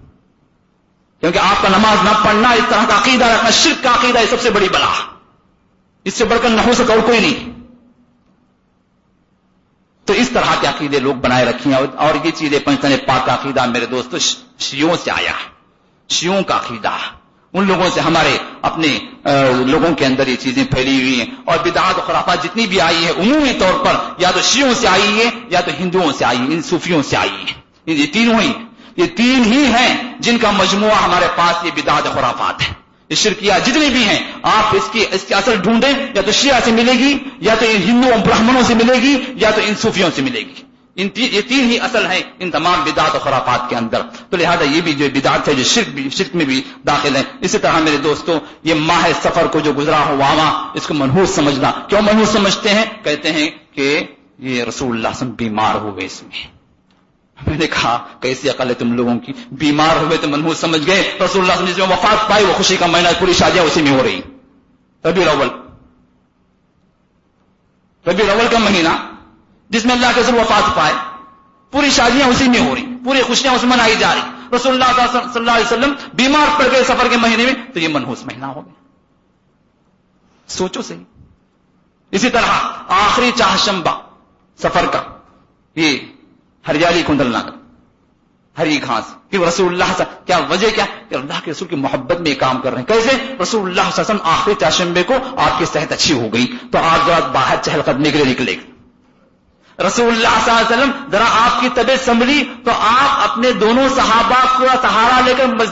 کیونکہ آپ کا نماز نہ پڑھنا، اس طرح کا عقیدہ رکھنا، شرک کا عقیدہ یہ سب سے بڑی بلا۔ اس سے بڑھ کر نہ ہو سکا اور کوئی نہیں۔ تو اس طرح کے عقیدے لوگ بنائے رکھیں اور یہ چیزیں پنچتن پاک کا عقیدہ میرے دوست شیوں سے آیا۔ شیوں کا عقیدہ۔ ان لوگوں سے ہمارے اپنے لوگوں کے اندر یہ چیزیں پھیلی ہوئی ہیں اور بدعات و خرافات جتنی بھی آئی ہے عمومی طور پر یا تو شیوں سے آئی ہے یا تو ہندوؤں سے آئی ہے ان صوفیوں سے آئی ہے یہ تینوں ہی، یہ تین ہی ہیں جن کا مجموعہ ہمارے پاس یہ بدعات و خرافات ہے یہ شرکیات جتنی بھی ہیں، آپ اس کی اس کی اصل ڈھونڈیں، یا تو شیعہ سے ملے گی، یا تو ان ہندوؤں برہمنوں سے ملے گی، یا تو ان صوفیوں سے ملے گی۔ ان تی, یہ تین ہی اصل ہیں ان تمام بدعت و خرافات کے اندر۔ تو لہذا یہ بھی جو بدعت ہے جو شرک بھی شرک میں بھی داخل ہے اسی طرح میرے دوستوں یہ ماہ سفر کو جو گزرا ہو واما اس کو منحوس سمجھنا۔ کیوں منحوس سمجھتے ہیں؟ کہتے ہیں کہ یہ رسول اللہ سم بیمار ہوئے اس میں۔ میں نے کہا کیسی عقل ہے تم لوگوں کی؟ بیمار ہوئے تو منحوس سمجھ گئے۔ رسول اللہ اللہ میں وفات پائی وہ خوشی کا مہینہ پوری شادیاں اسی میں ہو رہی۔ ربی الاول۔ ربی الاول کا مہینہ۔ جس میں اللہ کے سر وفات پائے پوری شادیاں اسی میں ہو رہی، پوری خوشیاں اس میں منائی جا رہی۔ رسول اللہ صلی اللہ علیہ وسلم بیمار پڑ گئے سفر کے مہینے میں، تو یہ منحوس مہینہ ہو گیا۔ سوچو صحیح۔ اسی طرح آخری چاہ شمبا سفر کا، یہ ہریالی کنڈل کر ہری گھاس۔ کہ رسول اللہ سے کیا وجہ کیا؟ کہ اللہ کے رسول کی محبت میں یہ کام کر رہے ہیں۔ کیسے؟ رسول اللہ صلی اللہ علیہ وسلم آخری چاشمبے کو آپ کی صحت اچھی ہو گئی، تو آپ ذرا باہر چہل قدمی کے لیے نکلے رسول اللہ صلی اللہ علیہ وسلم، ذرا آپ کی طبیعت سنبھلی تو آپ اپنے دونوں صحابہ پورا سہارا لے کر مسجد